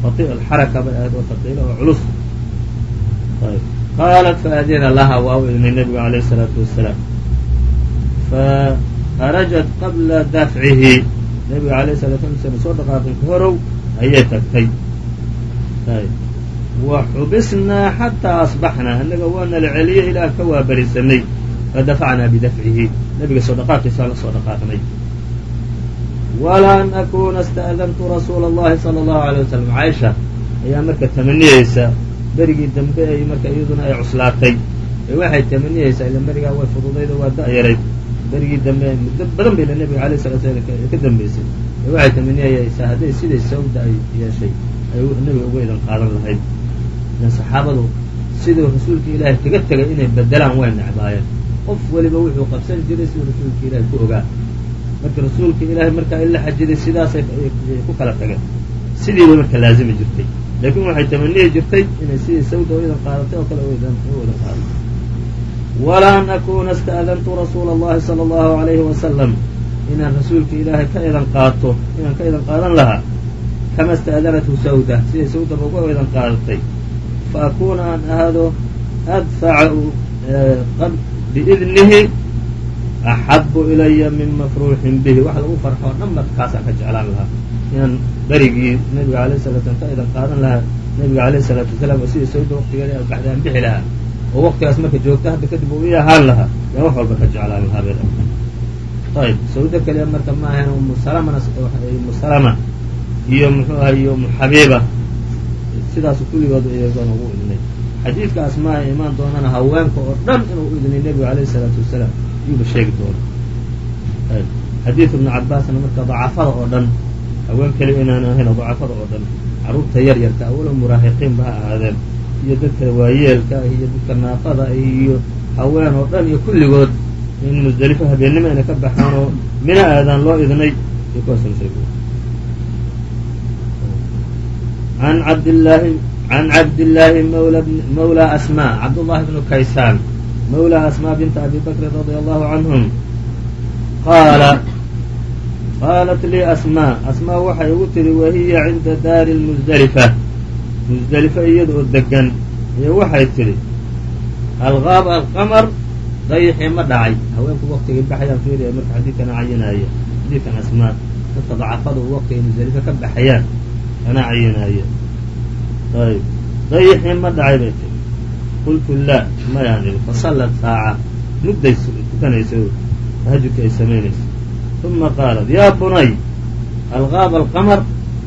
B: bati alxaraka bay ahayd oo haqiila oo culus qaalat faadina laha waa u idnay nebigu alayh الsalaatu wasalaam faharajat qabla dafcihi nebiga alayh salatu wasalaam soo dhaqaaqin ka ayay tagtay wa xubisnaa xataa asbaxnaa annaga waa la celiyey ilaah ka waabarisanay fadafacnaa bidafcihi nabiga soo dhaqaaqiisaa la soo dhaqaaqnay walaa an akuuna rasuula allahi sala allahu alay wasalam caaisha ayaa marka tamaniyeysa berigii dambe ay marka iyaduna ay cuslaatay ee waxay tamaniyeysaa ila berigaa way fududaydo waa da'yaray berigii dambe muddo badan bayla nebiga alayh salatu slam ka dambeysay ee waxay tamaniyeysaa hadday siday sawda ay yeeshay ay nabiga uga idan qaadan lahayd ilan saxaabadu siduu rasuulka ilaahay kaga tegay inay bedelaan way necbaayeen qof weliba wuxuu qabsan jiray siduu rasuulka ilaahay ku ogaa. Marka rasuulka ilaahay markaa in la xajiday sidaasay ku kala tageen. Sidiiba marka laazimi jirtay. Laakiin waxay tamanihi jirtay inay sidii sawda idan qaadatay oo kale idan qaadato walaan akuuna ista'dantu rasuul allahi sala allahu alayhi wasalam inaan rasuulka ilaahay ka idan qaato inaan ka idan qaadan lahaa kama ista'danathu sawda siday sawda ugu idan qaadatay fa akuna aan ahaado adfaca biidnihi axabu ilaya min mafruuxin bihi wax lagu farxo o dhan markaasaan ka jeclaan lahaa inaan berigii nabiga alayh salatu slam ka idan qaadan lahaa nabiga alayh salaatu wasalaam oo sidii sawda waqtigeeda baxda aan bixi lahaa oo waqtigaas marka joogta hadda kadib uu ii ahaan lahaa yaan wax walba ka jeclaan lahaa bay ayb sawdo keliya marka ma ahayn umu salamana umu salama iyo muxuu ahay iyo umu sidaasu kulligood iyagoona ugu idnay xadiidka asmaa ee imaan doonana haweenka oo dhan inuu u idnay nebigu alayh salaatu wasalaam yuuba sheegi doona xadiid ibnu cabaasna marka dacafada oo dhan haween keliya inaan ahayn dacafada oo dhan carruurta yar yarka awalo muraahiqiinba ha ahaadeen iyo dadka waayeelka ah iyo dadka naafada iyo haween oo dhan iyo kulligood in musdelifo habeennimo inay ka baxaan oo mina aadaan loo idnay iyo kuwaasna sheeg an cabdillaahi can cabdillaahi mawla asmaa cabdullahi bnu kaysaan mawla asmaa binta abi bakrin radia allahu canhum qaala qaalat lii asmaa asmaa waxay igu tidhi wahiya cinda daari lmusdelifa musdelifa iyada oo degan iyo waxay tidhi alqaaba alqamar dayixii ma dhacay haweenku waktigay baxayaan fiiriya marka xadiidkana cayinaaya xadiidkan asmaa dadka dacafadu waktigay musdelifa ka baxayaan kana cayinaaya ayb dayixii ma dhacay bay tihi qultu laa mayaan idhi fasallat saaca mudday tukanaysa tahajudka ay samaynaysa uma qaalat yaa bunay alqaaba alqamar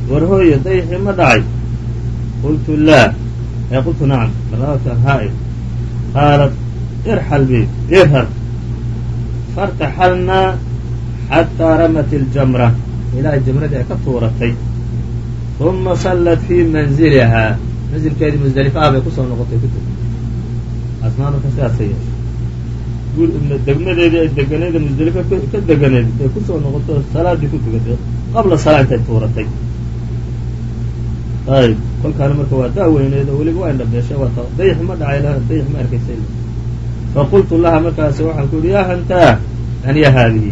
B: war hooye dayixii ma dhacay qultu laa ee qultu nacam marlabaadkan haa-i qaalat irxal bi irhar faاrtaxalnaa xataa ramat iljamra ilaa jamradii ay ka tuuratay uma sallat fii manzilihaa manzilkeedii musdelifa ah bay ku soo noqotay ku tugtay asmaa marka sidaasay yeeshay degmadeedii ay deganeeda musdelifa ka deganeed bay ku soo noqoto salaadii ku tugatay qabla salaa intay tuuratay ayb kolkaana marka waa daaweyneed oo weliba waa indhabeeshay waa dayax ma dhacay dayax ma arkaysa faqultu laha markaas waxaan ku yidhi yaa hantaa yani ya haadihi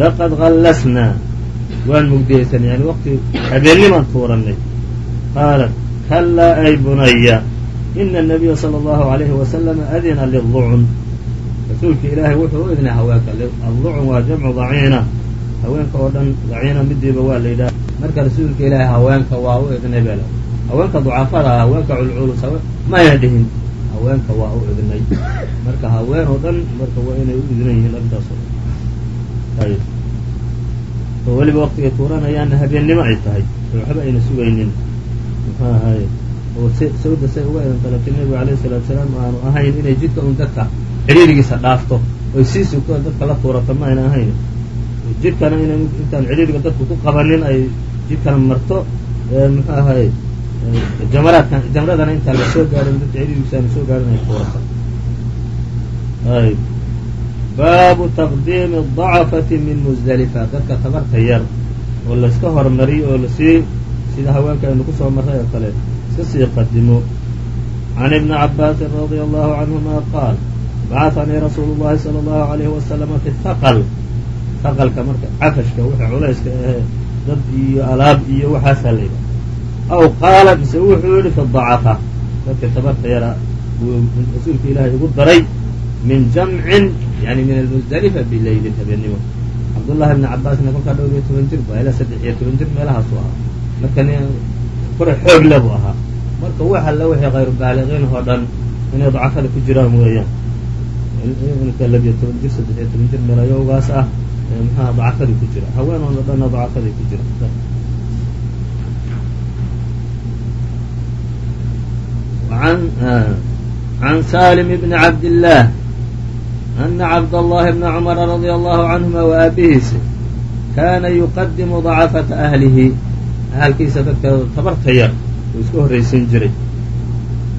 B: laqad kallasnaa waan mugdiyeysan yani waqti habeennimaan tuurannay qaalat kallaa ay bunaya ina الnabiya salى اllahu عalayhi wasalama adina liلducun rasuulka ilaahay wuxuu u idnay haweenka adlucun waa jamcu daciina haweenka oo dhan daciina midiiba waa la yidhaha marka rasuulka ilaahay haweenka waa u idnay bel haweenka ducafada ah haweenka culculus mayna dhihin haweenka waa u idnay marka haween oo dhan marka waa inay u idnan yihiin arrintaas oo ayb oo weliba waktigay tuuranayaanna habeennimo ay tahay. Waxba ayna sugaynin. Muxuu ahaye oo sawda say uga idan dalatay nebigu alayhi salaatu salaam aanu ahayn inay jidka un dadka cidhiirigiisa dhaafto. Oy sii sugto dadka la tuurato ma ayna ahayn. Jidkana ina intaan cidhiiriga dadku ku qabanin ay jidkana marto. Muxuu ahaye jamaraadkan jamradana intaan la soo gaarin dadka cidhiirigiisa aanu soo gaarin ay tuurato ayb baabu taqdiimi adacafati min musdalifa dadka tabarta yar oo layska hormariyo oo la sii sida haweenka aynu ku soo marray oo kale iska sii qadimo. can ibni cabaasin radia allahu canhuma qaal bacahanii rasuulu llahi sala allahu alayhi wasalama fi haqal haqalka marka cafashka waxa culayska ahee dad iyo alaab iyo waxaasaa la yidhaha aw qaala mise wuxuu yihi fi dacafa dadka tabarta yara buu rasuulka ilaahay ugu daray min jamcin yani min almusdalifa bilaylin habeenimo cabdullahi ibni cabaasna kolkaa dhowr iyo toban jir ba ilaa saddex iyo toban jir meelahaasu ahaa marka n koray xoog le bu ahaa marka wax alla wixii kayru baaliqiin oo dhan inay dacafada ku jiraan weeyaan ninka labiyo toban jir saddex iyo toban jir meelayowgaas ah maxaa dacafadii ku jira haween dhanna dacafadii ku jira an salim bni cabdillaah ana cabdallaahi bna cumara radia allahu canhuma wa aabihiisa kaana yuqadimu dacafata ahlihi ahalkiisa dadka tabarta yar uu iska horraysan jiray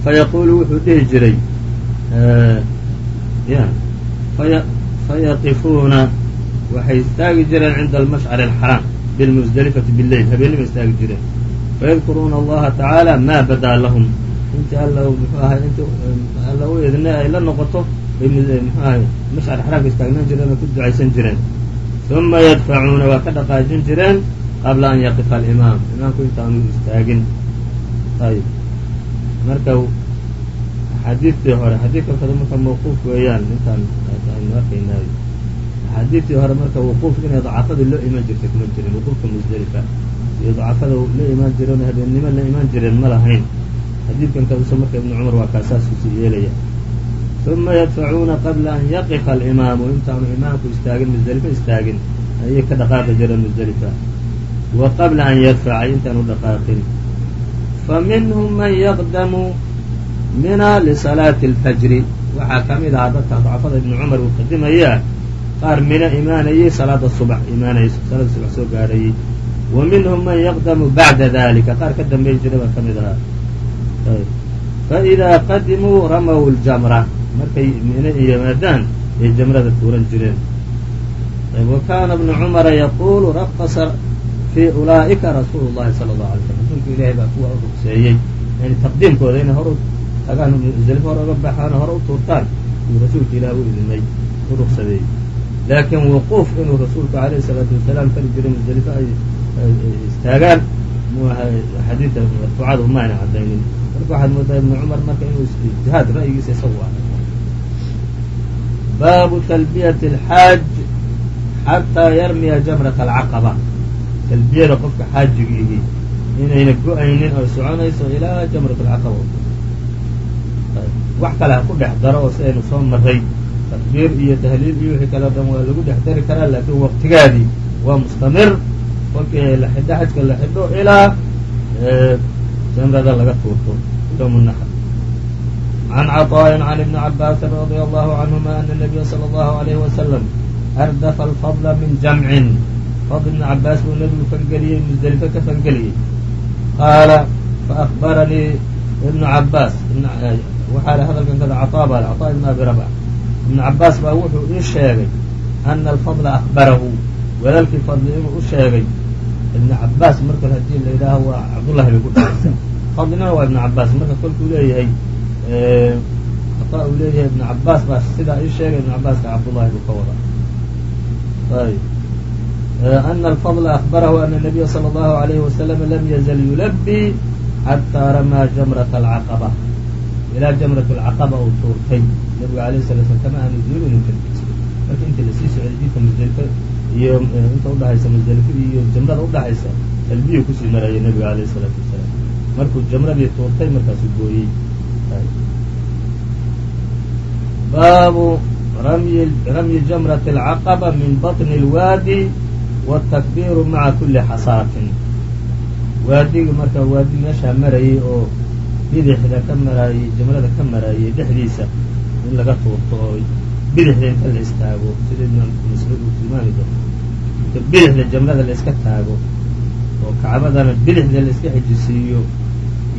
B: fayaquulu wuxuu dhihi jiray fayaqifuuna waxay istaagi jireen cinda almashcari alxaraam bilmusdelifati billeyl habeenima istaagi jireen fayadkuruuna allaha tacaala maa badaa lahum intii all muxuu ahay int alla u idne ay la noqoto mashcar xaraamka istaagnaan jireen oo ku ducaysan jireen. Uma yadfacuuna waa ka dhaqaajin jireen qabla an yaqifa alimaam. Imaamku intaanu istaagin. Ayb marka axaadiidtii hore xadiidkan kada marka mawquuf weeyaan intaan aynu arkaynaayo axaadiidtii hore marka wuquuf inay dacafada loo imaan jirtay kuma jirin. Wuquufka musdelifa iyo dacafada la imaan jireen habeennimo la imaan jireen ma lahayn. Xadiidkan kaduso marka ibnu cumar waa kaasaaskusi yeelaya uma yadfacuuna qabla an yaqifa alimaamu intaanu imaamku istaagin musdelifo istaagin ayay ka dhaqaaqi jireen musdelifa wa qabla an yadfaca intaanu dhaqaaqin fa minhum man yaqdamu mina lisalaati alfajri waxaa ka mid ahaa dadka dacfada ibnu cumar uu qadimayaa qaar mina imaanayey salaada subax imaanayay salaada subax soo gaarhayey wa minhum man yaqdamu bacda dalika qaar ka dambayn jira baa ka mid ahaa faidaa qadimuu ramaw ljamra markay mina yimaadaan ay jamrada tuuran jireen. Wa kaana ibnu cumara yaquulu raqasa fii ulaa'ika rasuulu llahi sala allahu alay slam rasuulka ilaahay baa kuwa u rugseeyey. Yani taqdiimkooda inay hor tagaan musdelifo hore uga baxaan hore u tuurtaan. Yuu rasuulka ilaah u idinay u laakiin wuquuf inuu rasuulku alayhi salaatu wasalaam kali jiray musdelifo ay istaagaan xadiidka marfuucada uma ayna caddaynin. Marka waxaad moodaa ibnu cumar marka inuu ijtihaad ra'yigiisa isagu ah baabu talbiyati alxaaj xataa yarmiya jamrata alcaqaba talbiyada qofka xaajigiihi inayna go'aynin oo soconayso ilaa jamrat alcaqaba wax kale ha ku dhex daro oo si aynu soo maray takbiir iyo tahliil iyo wixii kale o dhan waa lagu dhex dari karaa laakiin waqtigaadii waa mustamir kolkii la xidho xajka la xidho ilaa jamrada laga tuurto can caطاءi can ibni cabaasin radي allahu canهuma ana الnabiya salى اllahu عalayh wasalam ardafa alfadla min jamcin fadl ibni cabaas buu nebigu fangeliyey musdelifo ka fangeliyey qaala faأkbaranii ibnu cabaas waxaa le hadalkan kada caطaa baa le caطaa ibn abi rabx ibnu cabaas baa wuxuu ii sheegay ana alfadla akbarahu walaalkii fadli inuu u sheegay ibn cabaas marka hadii la yidhaaho waa cabdullahi bay ku dhacaysa fadlina waa ibn cabaas marka kolkuu leeyahay ata uu leeyahay ibn cabaas baa sidaa ii sheegay ibn cabaaska cabdullahi buu ka wadaa ana alfadla akbarahu ana nabiya salى اllahu alayhi wasalam lam yazal yulabii xataa ramaa jamrata alcaqaba. Ilaa jamrat alcaqaba uu tuurtay. Nabiga alayh sala slam kama aanu zuulin marka inta la sii socday jidka musdelifo iyo inta udhaxaysa musdelifo iyo jamrada udhaxaysa talbiyu ku sii marayay nabiga alayh isalaatu wasalaam markuu jamradii tuurtay markaasuu gooyey baabu ramyi jamrati alcaqaba min baطni اlwaadi wاtakbiiru maca kuli xasaatin waadigi marka waadi meeshaa marayay oo bidixda ka maraayey jamrada ka maraayay dhexdiisa in laga tuurto oo bidixda inta la istaago sida imaam mascuud uu tilmaami doono inta bidixda jamrada la iska taago oo kacbadana bidixda la iska xejisiiyo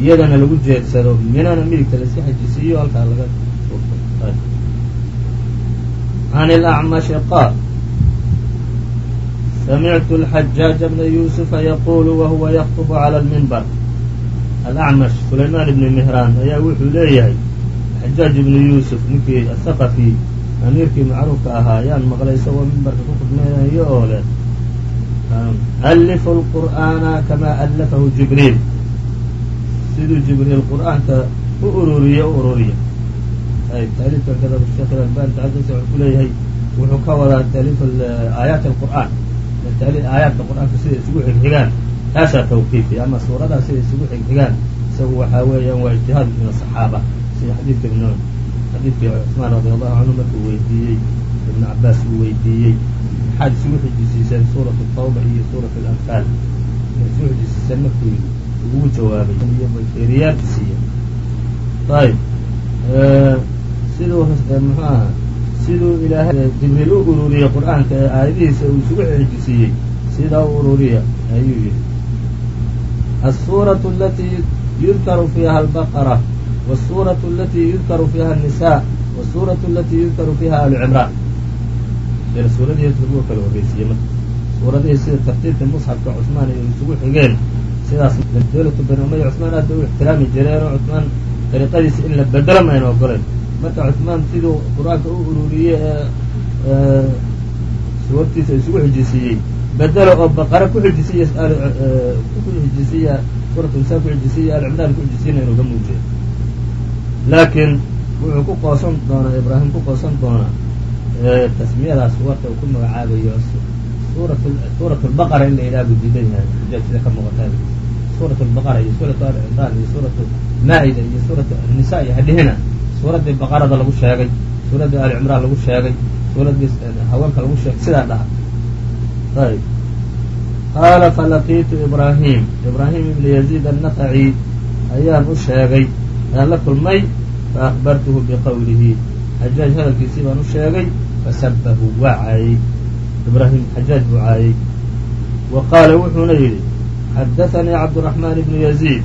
B: iyadana lagu jeedsado minana midigta la iska xejisiiyo halkaa laga tuurto عن الأعمش قال سمعت الحجاج بن يوسف يقول وهو يخطب على المنبر الأعمش سليمان بن مهران ayaa wuxuu leeyahay xajaaj ibnu yuusuf ninkii athaqafi amiirkii macruufka ahaa ayaan maqlay isagoo mimbarka ku khudmaynayo oo leh alifu lqur'aana kamaa allafahu jibriil siduu jibriil qur'aanka u ururiye u ururiya taaliifkan kada sheekh albani tacadisa wuxuu ku leeyahay wuxuu ka wadaa taaliif aayaat alqur'aan aayaadka qur'aanka siday isugu xigxigaan taasaa tawqiifi ama suuradaa siday isugu xigxigaan isagu waxaa weeyaan waa ijtihaad min asaxaaba sida xadiidka ibn xadiidkii cusmaan radi allahu canhu markuu weydiiyey ibn cabaas uu weydiiyey maxaad isugu xijisiiseen suurat tawba iyo suurat alanfaal isugu xijisiiseen markuu ugu jawaabay iyo bayfeeriyaadki siiya ayb siduu muxuu aha siduu ilaahay jibriil u ururiyey qur'aanka ee aayadihiisa uu isugu xejisiiyey sidaa u ururiya ayuu yidhi الsuuraة alatii yudkaru fiiha albaqara wالsuuraة alatii yudkaru fiiha الnisaa wالsuuraة alatii yudkaru fiiha alcimraan suuradii ugu kala horreysiiyey marka suuradihii sida tartiibka musxafka cusmaan ay isugu xigeen sidaas dowlatu bani umaya aad bay u ixtiraami jireen oo cusmaan dariiqadiisa in la bedelo mayna ogolayn. Marka cusmaan siduu qur'aanka u ururiyey ee suurtiisa isugu xijisiiyey bedelo oo baqara ku xijisiya ku xijisiya suuratu nisaa ku xijisiya alcimraan ku xijisiyna inuuga muujiyo laakiin wuxuu ku qoosan doonaa ibraahim ku qoosan doonaa tasmiyadaas warka uu ku magacaabayo suurat suurat lbaqara in la yidhaha buu diidan yahay. Sida ka muuqata suurat lbaqara iyo suuratu alcimraan iyo suuratu maa-ida iyo suuratu nisa iyo hadhihina suuraddii baqarada lagu sheegay suuraddii alcimraan lagu sheegay suuraddii haweenka lagu sheegay sidaa dhaha ayb qaala falaqiitu ibraahim ibraahim ibna yaziid annaqaci ayaan u sheegay ayaan la kulmay faakbartuhu biqowlihi xajaaj hadalkiisii baan u sheegay fasabahu waa caayey ibraahim xajaaj buu caayey wa qaala wuxuuna yidhi xadaanii cabduraxmaan ibnu yaziid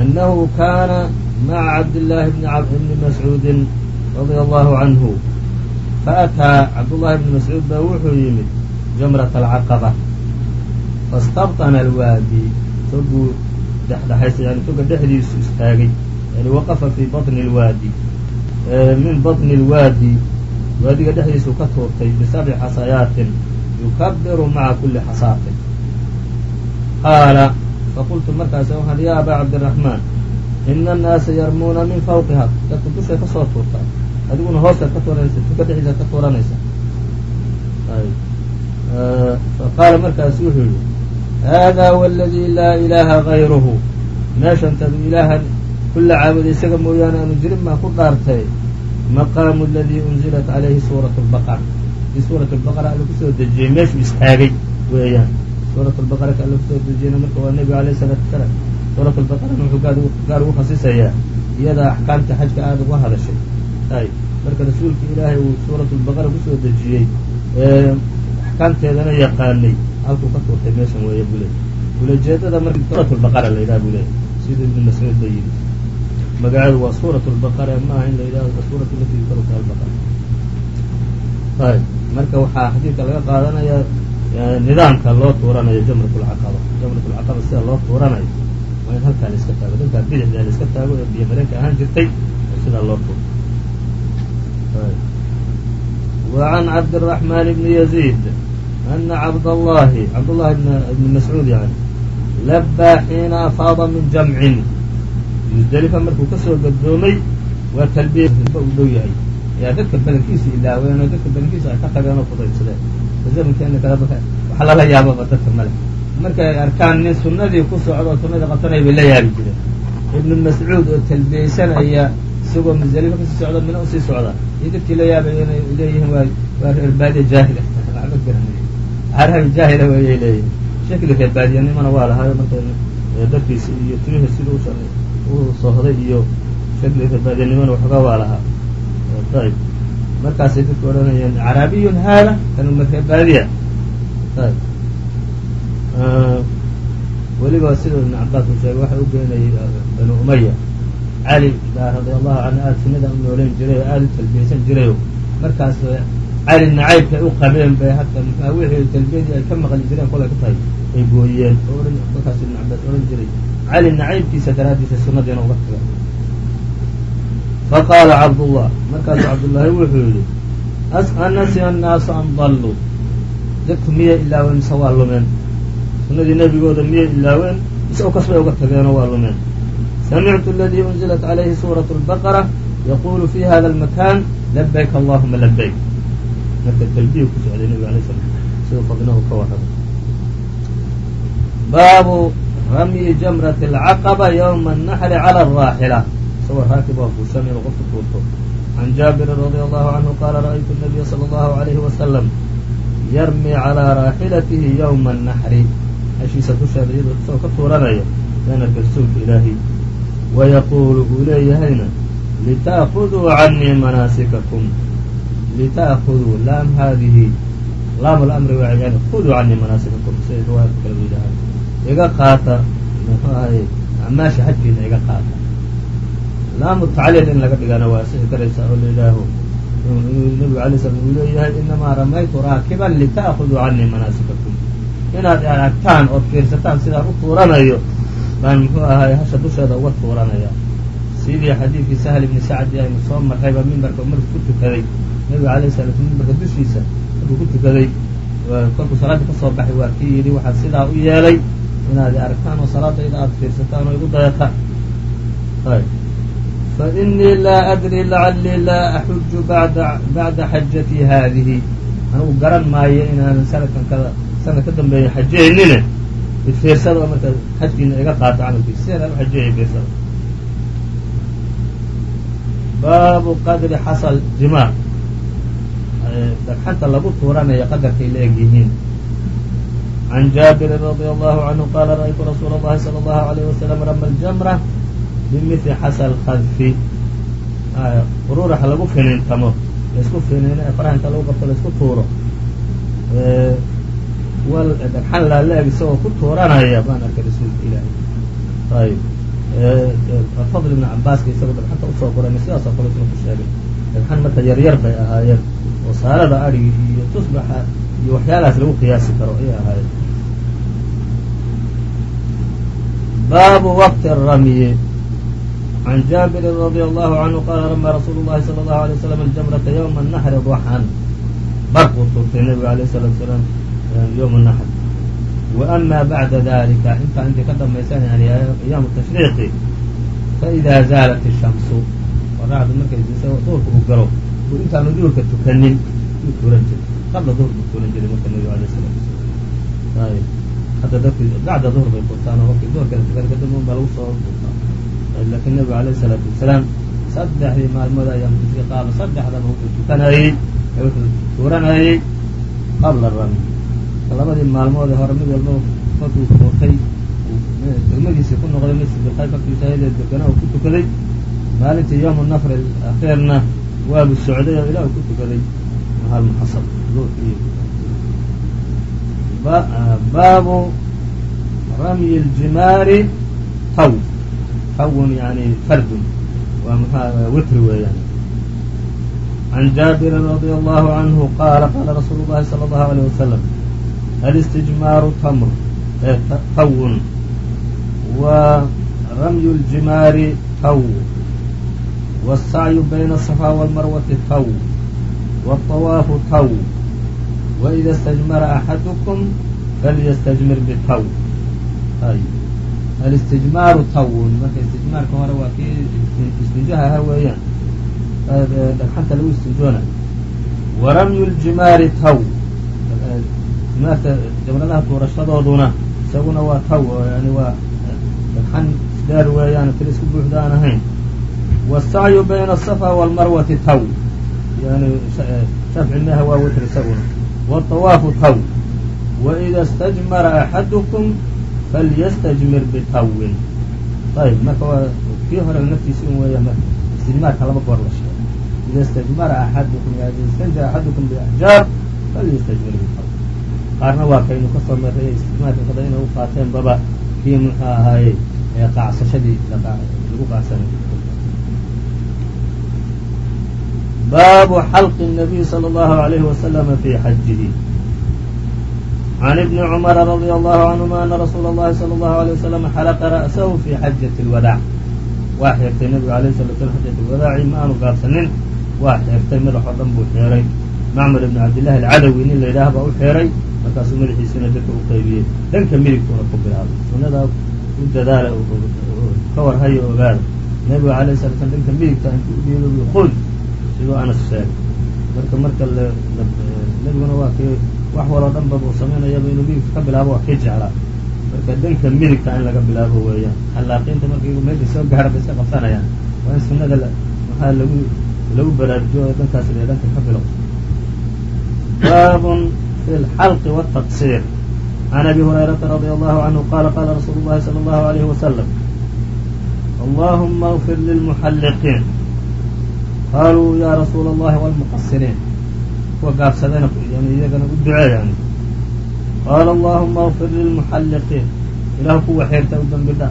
B: annahu kaana maca cabdillaahi bni mascuudin radia allahu canhu faataa cabdullahi bni mascuud baa wuxuu yimid jamrat alcaqaba fastabطana alwaadi toguu dhexdhexaysa yani toga dhexdiisu istaagay yani waqafa fii baطni اlwaadi min baطni اlwaadi waadiga dhexdiisuu ka tuurtay bisabci xasayaatin yukabiru maca kuli xasaatin qaala faqultu markaasa waxaan ya abaa cabdiraxmaan ina annaasa yarmuuna min fawqiha dadku dushay ka soo tuurtaa adiguna hoostaad ka tuuranaysa tuka dhexdiisaad ka tuuranaysa faqaala markaasu wuxuu yihi haadaa waladii laa ilaaha gayruhu meeshantadu ilaahan kulla caabuday isaga mooyaane aanu jirin baan ku dhaartay maqaamu aladii unzilat calayhi suurat lbaqara i suurat lbaqara alla ku soo dejiyey meeshuu istaagay weeyaan suurat lbaqara ka alla ku soo dejiyeyna marka waa nebiga alayh salaatu wasalaam suurat lbaqarana wuxuu gaar ugu khasisayaa iyada axkaamta xajka aada uga hadashay ay marka rasuulka ilaahay uu suurat lbaqara ku soo dejiyey axkaamteedana yaqaanay halkuu ka tuurtay meeshan weeye buu leey ulajeedada marka suurat lbaqara la yidhaha buu leey siduu ibnu mascuud ba yidhi magaceedu waa suurat lbaqara maaha in la yidhahdo suurat lati yudkaru fiha ayb marka waxaa xadiidka laga qaadanaya nidaamka loo tuuranayo jamratlcaqaba jamratlcaqaba sida loo tuuranayo waa in halkaa laiska taago. Dhankaa bidixdaa laiska taago ee biyo ahaan jirtay sidaa loo tuuro wacan cabdiraxmaan ibni yaziid ana cabdallahi cabdullahi ibni mascuud yani labbaa xiina afaada min jamcin. Musdelifa markuu ka soo gadoomay waa talbiya u dhow yahay. Ayaa dadka badankiisa ilaaweenoo dadka badankiisa ay ka tageen oo fudaydsadeen zamankeena kale. Waxa lala yaababa dadka male. Markay arkaan nin sunnadii ku socdo oo sunnadii qabsanaya bay la yaabi jireen. Ibnu mascuud oo talbiyeysanaya isagoo musdalifa ka sii socda mina u sii socda. Iyo dadkii la yaabaya inay leeyihiin waa waa reer baadiya jaahila waxba garanay carabi jaahila wayay leeyihiin shakli reer baadiyanimana waa lahaayo marka dadkiisi iyo timihi siduu u sohday iyo shakli reer baadiyanimana waxoogaa waa lahaa. Ayb markaasay dadku odhanayeen carabiyun haada kanu ma reer baadiya weliba sida ibn cabaas uu sheegay waxa u geenayay banu umaya cali baa radia allahu canhu aada sunnada u nooleyn jiray oo aada u talbiyeysan jirayo markaas cali nacaybkay u qabeen bay hadda mxua wixii talbiyadii ay ka maqli jireen kolay ku tahay ay gooyeen. Oo markaas ibn cabaas odhan jiray. Cali nacaybkiisa daraaddiisa sunnadiina uga taga faqaala cabdullah markaasu cabdullaahi wuxuu yidhi anasiya annaasu an dalluu dadku miyay ilaaween mise waa lumeen sunnadii nebigooda miyay ilaaween mise u kasbay uga tageenoo waa lumeen samictu aladii unzilat calayhi suurat lbaqara yaqulu fi hada almakan labayk allahuma labayk marka talbiya ku socday nebiga alay slam siduu fadnahu ka warraba baabu ramyi jamrati alcaqaba ywma annaxri cala araaxila isagoo raakib oo fuushan inuu qofku tuurto can jaabirin radia allahu canhu qaala ra'aytu nabiya sala allahu alayhi wasalam yarmi calaa raaxilatihi ywma annaxri hashiisa dusheeda iyadoo isagoo ka tuuranaya beenarka rasuulka ilaahi wayaquulu uu leeyahayna lita'khuduu canii manaasikakum lita'khuduu laam haadihi laam lamri waa yani khuduu canii manaasikakum siday riwaayadka kala yidhahaan iga qaata muxuu ahaye acmaasha xajkiina iga qaata laamu tacliil in laga dhigana waa sixi karaysaa oo la yidhaaho. Nabigu alay slam uu leeyahay inamaa ramaytu raakiban lita'khuduu canii manaasikakum. Inaad aragtaan ood fiirsataan sidaan u tuuranayo baan muxuu ahaay hasha dusheeda uga tuuranaya. Sidii xadiidkii sahl ibni sacdi aynu soo marrayba mimbarka markuu ku tukaday. Nabiga alayh sala mimbarka dushiisa markuu ku tukaday kolkuu salaadii ka soo baxay waa kii yidhi waxaa sidaa u yeelay. Inaad aragtaan oo salaadayda aada fiirsataan oo igu dayataan ayb fa inii laa adri lacallii laa axuju bacda xajatii haadihi anigu garan maayo inaanan sanadkan sanad ka dambeeya xajeynine fiirsada oo marka xajkiina iga qaato camalkiisa sidaan u xajeeyay fiirsada baabu qadri xasal jimaar dhagxanta lagu tuuranaya qadarkay la eg yihiin can jaabirin radia allahu canhu qaala ra'aytu rasuula اllahi salى allahu alayh wasalam rama aljamra bimili xasal khadfi quruuraxa lagu finiintamo la isku finiino ee faraha inta lagu qabto la isku tuuro dhagxan laala eg isagoo ku tuuranaya baan arkay rasuulka ilaahi ayb fadl ibn cabaaska isagoo dhagxanta u soo gurayna sidaasoo kale isna ku sheegay dhagxan marka yaryar bay ahaayeen oo saalada adhigi iyo tusbaxa iyo waxyaalahaas lagu qiyaasi karo ayay ahaayeen baabu waqti ramyi can jaabirin radia allahu canhu qaala rama rasuulu llahi sala allahu alay waslam aljamrata ywma naxri duxan barkuu tuurtay nabiga alayh salatu salaam ywma naxr wa ama bacda dalika intaa intii ka dambaysan yani ayaamu tashriiqi faida zaalat ishamsu qoraxdu markay duurka uu galo uu intaanu duurka tukanin yuu tuuran jiray qabla duhr buu tuuran jiray marka nabiga alayh salatu wasalaam hadda dadki bacda duhr bay tuurtaan oo markii duhurkala tukan kadib un baa lagu soo tuurtaa lakiin nabigu alayh isalaatu wasalaam saddexdii maalmood ayaamu tashriiqaaba saddexdaba wuxuu tukanayey wuxuu tuuranayey qabla rami labadii maalmoodee hore mid walba markuu tuurtay degmadiisii ku noqday masjid qayb agtiisa hayadee degana uu ku tukaday maalintii yawmu nafri akhiirna waabu socday oo ilah uu ku tukaday mahal muxasab baabu ramyi ljimaari taw tawun yani fardun waa mxua witri weeyaan can jaabirin radia allahu canhu qaala qaala rasuulu llahi sala allahu aleyh wasalam alistijmaaru tamr tawun wa ramyu ljimaari taw wالsacyu bayna الصafaa wاlmarwati taw wالطawaafu taw waإida اstajmara axadukum falyastajmir bitaw alistijmaaru tawun marka istijmaarka hore waa kii istiujaha aha weeyaan dhagxanta lagu istiujoona waramyu ljimaari taw jimaarta jabradaha tuurashadooduna isaguna waa taw oo yani waa dhagxan isdheer weeyaan tiri isku buuxda aan ahayn waasacyu bayna asafa waalmarwati taw yani shafci meha waa witr isaguna waطawaafu taw waida istajmara axadukum falyastajmir bitawin ayb marka waa kii hore naftiisi un weeya marka istijmaarka laba goor la sheegay ida اstajmara axadukum ida istanja axadukum baxjaar falyastajmir bitaw qaarna waa kaynu kasoo marreeyay istijmaarka kada inay u qaateen baba kii muxuu ahaaye ee qaacsashadii lagu qaacsanay baabu xalqi الnabiy slى اllahu عalayhi waslama fi xajihi can ibni cumara radia allahu canhuma ana rasuula اllahi sala allahu alay wasalam xalaqa ra'sahu fii xajati lwadaac waa xirtay nabigu alayh sala slam xajati lwadaaci ma aanu gaabsanin waa xirtay madaxoo dhan buu xeeray macmar ibni cabdillahi alcadawi nin la yidhaah baa u xeeray markaasuu madaxiisina dadka u qaybiyey dhanka midigtuuna ku bilaabay sunnadaa u dadaala ka warhayo ogaada nabiga alayh sala slam dhanka midigta intuu u dhiido qood siduu anas sheegay marka marka nabiguna waa wax waloo dhan baba uu samaynayaba inuu midigta ka bilaabo waa kii jeclaa marka dhanka midigta in laga bilaabo weeyaan xallaaqiinta marka iyagu meesha soo gaara bay iska qabsanayaan waa in sunnada maxaa lagu lagu baraarujo oo dhankaas la dhanka ka bilow baabun fi lxalqi wاtaqsir can abi hurayrata radia allahu canhu qala qala rasuulu llahi salى allahu alayhi wasalam allahuma اغfir lilmuxalliqiin qaluu ya rasuula allahi wاlmuqasiriin kuwa gaabsadayna yani iyagana u duceeyaan qaala allahuma اغfir lilmuxalliqiin ilahu kuwa xeerta u dembi dha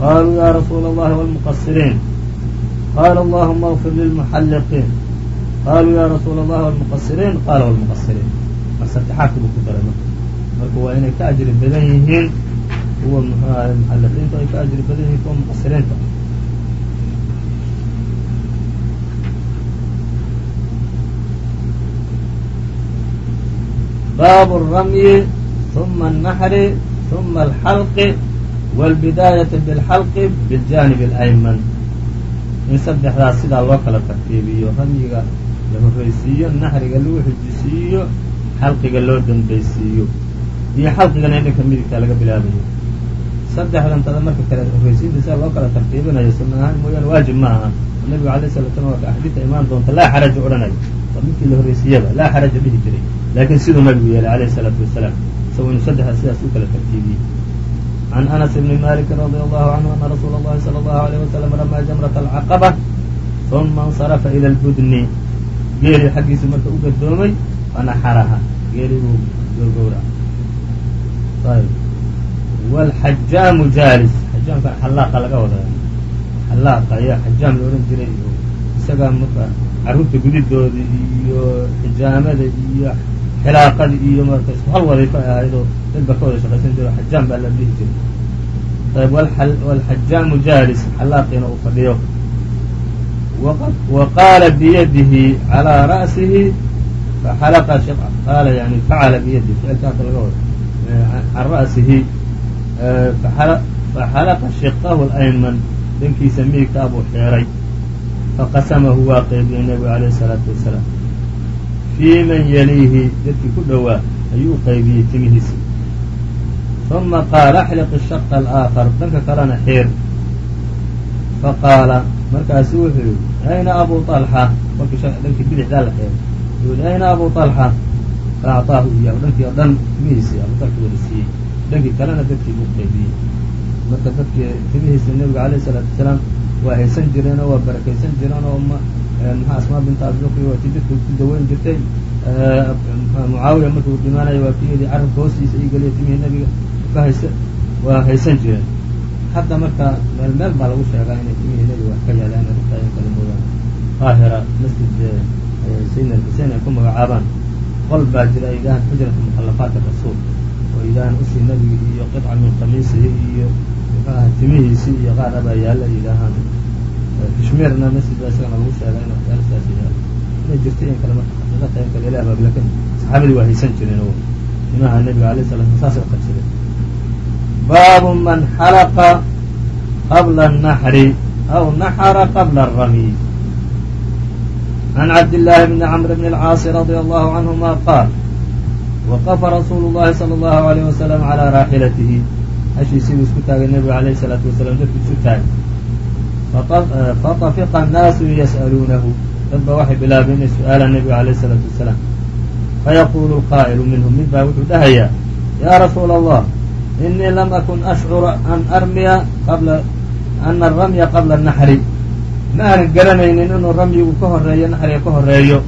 B: qaluu ya rasuula allahi wاlmuqasiriin qala allahuma اغfir lilmuxalliqiin qaluu ya rasuula allahi wاlmuqasiriin qaala wاlmuqasiriin mar saddexaadki buu ku daray marka marka waa inay ka ajri badan yihiin kuwa mxuu ahay muxalliqiintu ay ka ajri badan yihiin kuwa muqasiriinta bab الرمي ثم النحر ثم الحلق والبداية بالحلق بالجانب الأيمن in saddexdaas sidaa loo kala tartiibiyo ramyiga la horreysiiyo naxriga lagu xijisiiyo xalqiga loo dambaysiiyo iyo xalqigana in dhanka midigta laga bilaabayo saddexdan tada marka kale horreysiinta sida loo kala tartiibinayo sunna ahaan mooyaane waajib ma aha nabigu alay sala slam waa ka axaadiista imaan doonta laa xaraja odhanayo waa midkii la horreysiiyaba laa xaraja dhihi jiray laakiin siduu nabigu yeelay alayh الsalaatu wasalaam isagoo inuu saddexdaas sidaas u kala tartiibiyey can anas bni maliki radi allahu canhu ana rasuula اllahi salى اllahu alيyh wasalam ramaa jamrat alcaqaba uma اnsarafa ila اlbudni geelii xaggiisu marka u gadoomay fanaxaraha geelii buu gowgowra ayb wاlxajaamu jaalis xajaamkan xallaaqa laga wada xallaaqa ayaa xajaam la odhan jiray isagaa marka carruurta gudidooda iyo xijaamada iyo xilaaqada iyo marka isku hal wadiifo ay ah ahayd oo dadba ka wada shaqaysan jiro xajaam baa la dhihi jiray. Ayb walxajaamu jaalis xallaaqiina uu fadhiyo. Wa biyadihi calaa ra'sihi faxalaqa qaala yani facala biyadihi ficilka laga wado. Can ra'sihi faxalaqa shiqahu alayman dankiisa miigta abuu xeeray faqasamahu waa qaybiyey nebigu alayh salaatu wasalaam. Fii man yaliihi dadkii ku dhowaa ayuu qaybiyey timihiisi uma qaala axliq ishaqa alaakhar. Dhanka kalena xiir. Faqaala markaasu wuxuu yihi ayna abu alxa markii bidixdaa la xeeray. Wuxuu yihi ayna abu alxa faacaahu iyahu dhankii oo dhan timihiisii abu alxa wada siiyey. Dhankii kalena dadkii buu qaybiyey marka dadkii timihiisa nebigu alayh salaatu wasalaam waa haysan jireen oo waa barakaysan jireen oo maxaa asmaa binta abibakri waa tii dadka ku daweyn jirtay mucaawiya markuu dhimaanaya waa kii yidhi carabka hoostiisa ii geliya timihii nebiga ka haysa waa haysan jireen hadda marka meel meel baa lagu sheegaa inay timihii nebiga wax ka yeeleen arrintaa in kala mooyaan qaahira masjid sayidna alxusein ay ku magacaabaan qol baa jira ay yidhahaan xujratu mukhalafaati rasuul oo yidhahaan u sii nebiga iyo qidca min qamiisihi iyo muxuaha timihiisii iyo qaar abaa yaalla yidhaahaan kashmiirna masjid baa isagana lagu sheega in waxyaala sidaas yaalo inay jirtay in kale marka xaqiiqata in kale ilah baa lakin saxaabadii waa haysan jireen oo timaha nebiga alayh sala slam saasay uqabsadeen baabu man xalaqa qabla الnaxri aw naxara qabla الramy عن cabdاللahi بn cمr بn الcاaص رضي الله عنهma qاal وqfa رasuul الlahi صلى الله عليه وسلم عlى raaxilatihi hashiisii uu isku taagay nebigu alayh salaatu wasalaam dadku isu taagay. Eh, fatafiqa annaasu yas'aluunahu dad baa waxay bilaabeen inay su'aalaan nebiga alayh salaatu wasalaam. Fayaquulu lqaa'ilu minhum mid baa wuxuu dhahayaa yaa rasuula allah inii lam akun ashcuru an armiya qabla ana aramya qabla naxri. Ma aanan garanaynin inuu ramyigu ka horeeyo naxriga ka horeeyo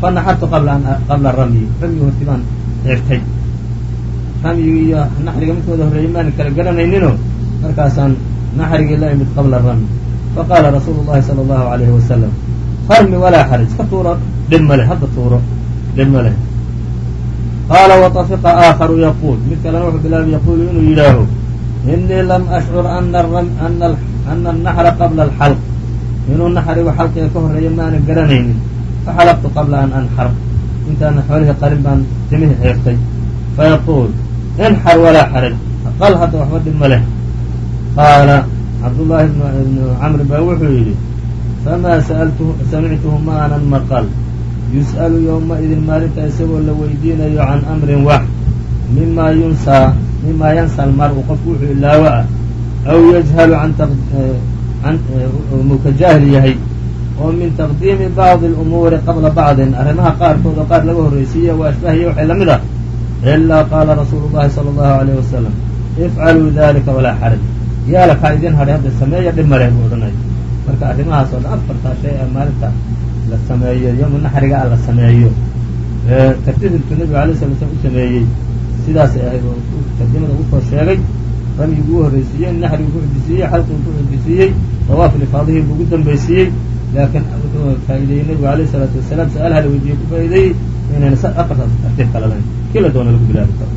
B: fanaxartu qabla aramyi ramyigu horti baan xeertay ramyigi iyo naxriga midkooda horreeyey maanan kala garanayninoo markaasaan naxrigii la imid qabla ramyi faqaala rasuulu llahi sala allahu alayhi wasalam farmi walaa xaraj ka tuuro dhib ma leh hadda tuuro dhib ma leh. Qaala waطafiqa aakharu yaquul mid kalena wuxuu bilaabay yaquulu inuu yidhaaho inii lam ashcur ana annaxra qabla alxalq. Inuu naxrigu xalqiga ka horreeya maanan garanaynin. Faxalaqtu qabla an anxar. Intaana xoolihii qalin baan timihii xeertay fayaquul inxar walaa xaraj qal hadda waxba dhib ma leh. Qaala cabdullaahi bnu camri baa wuxuu yidhi famaa samictuhu ma aanan maqal. Yus'alu yowma-idin maalinta isagoo la weydiinayo can amrin wax. Mimaa yunsaa mimaa yansa almar-u qofku wuxuu ilaawo ah. Aw yajhalu muu ka jaahil yahay. Oo min taqdiimi bacdi alumuuri qabla bacdin. Arrimaha qaarkood oo qaar laga horraysiiya wa ashbahiya waxay la mid ah ilaa qaala rasuulu llahi sala allahu alayh wasalam ifcaluu dalika walaa xaraj yaalla kaa idin hadhay hadda sameeya dhib maleh buu odhanaya marka arrimahaas oo dhan afartaa shay ee maalinta la sameeyo yoma naxrigaa la sameeyo tartiibku nebigu alay sala slam u sameeyey sidaasay ahayd oo tarjamada ugu soo sheegay ramyiguu u horraysiiyey naxriguu ku xujisiiyey xalqiguu ku xujisiiyey dawaaf lifaadihii buu ugu dambaysiiyey laakiin wuxuu faa'ideeyey nebigu alayh isalaatu wasalaam su'aalaha la weydiiyey ku faa'ideeyey inayna afartaas tartiib kala lahayn kii la doona lagu bilaabi karo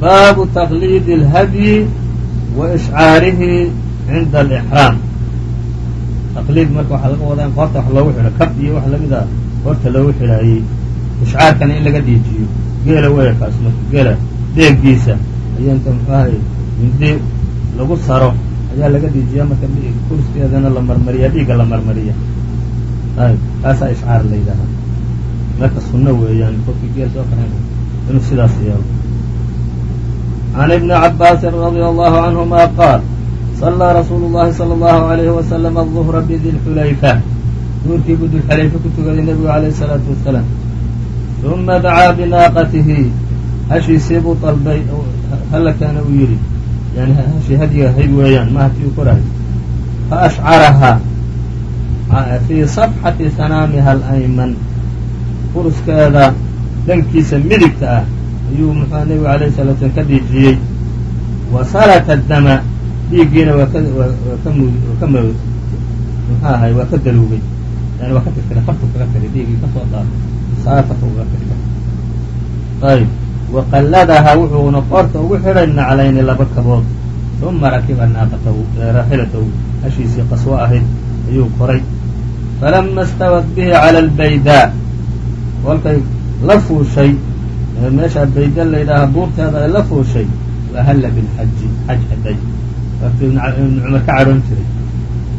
B: baabu taqliidi اlhadyi wa ishcaarihi cinda alixraam taqliid marka waxaa laga wadaa in qoorta wax loogu xidho kab iyo wax la mid a qoorta loogu xidhaayey ishcaarkana in laga dhiijiyo geela weya kaas marka geela deegiisa ayaa inta muxuu ahay mindi lagu saro ayaa laga dhiijiyaa marka kurskeedana la marmariya dhiigga la marmariya taasaa iscaar la yidhaahaa marka sunno weeyaan qofkii geel soo karan inuu sidaas yeelo. Can ibni cabaasin radia allahu canhuma qaal sallaa rasuulu llahi sala allahu alayhi wasalam aduhra bidilxulayfa duurkii buu dilxulayfa ku tugaday nebigu calayhi salaatu wasalaam uma dacaa binaaqatihi. Hashiisii buu dalbay hallakaana uu yidhi yani hashi hadyiga hayd weeyaan maaha tii u korahay fa ashcarahaa fii sabxati sanaamiha alayman furuskeeda dhankiisa midigta ah ayuu muxuu nebigu alayhi salatu slam ka dhiijiyey wa salata dama dhiiggiina waa km mxu ahay waa ka daluugay yani waa ka tirtiray fartu kaga tiray dhiiggii ka soo daafay saafaka uga tirtiray ayb wa qalladaha wuxuuna qoorta ugu xidhay naclayni laba kabood uma rakiba naaqatahu raxilatahu hashiisii qaswo ahayd ayuu koray falama stawat bihi cala albaydaa kolkay la fuushay meeshaa bayda la yidhaaha buurteeda ay la fuushay wahalla bilxaji xaj xidhay waatu ibnu cumar ka cadhoon jiray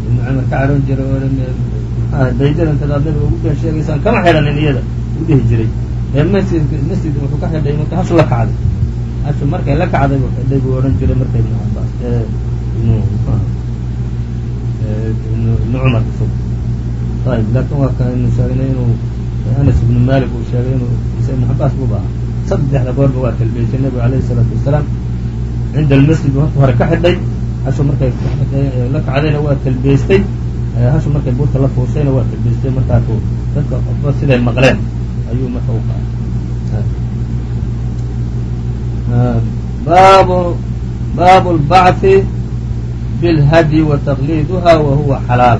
B: ibnu cumar ka cadhoon jiray oo maxaa baydada intaad aad nabiga ugu been sheegaysaan kama xidhanin iyada u dhihi jiray ee masjid masjid wuxuu ka xidhay marka hashu la kacday hashu markay la kacday buu xidhay buu odhan jiray marka ibnu cabaas ibnu ibnu cumar ayb laakin waa kaynu sheegnay inuu anas ibnu malik uu sheegay inuu ibnu cabaas buba aha saddexda goorba waa talbiyeysay nebigu alayhi isalaatu wasalaam cinda almasjid horta hore ka xidhay hashu markay la kacdayna waa talbiyeystay hashu markay buurta la fuushayna waa talbiyeystay markaasu dadka qofba siday maqleen ayuu marka u qaaday baabu baabu lbacthi bilhadyi wa taqliiduha wa huwa xalaal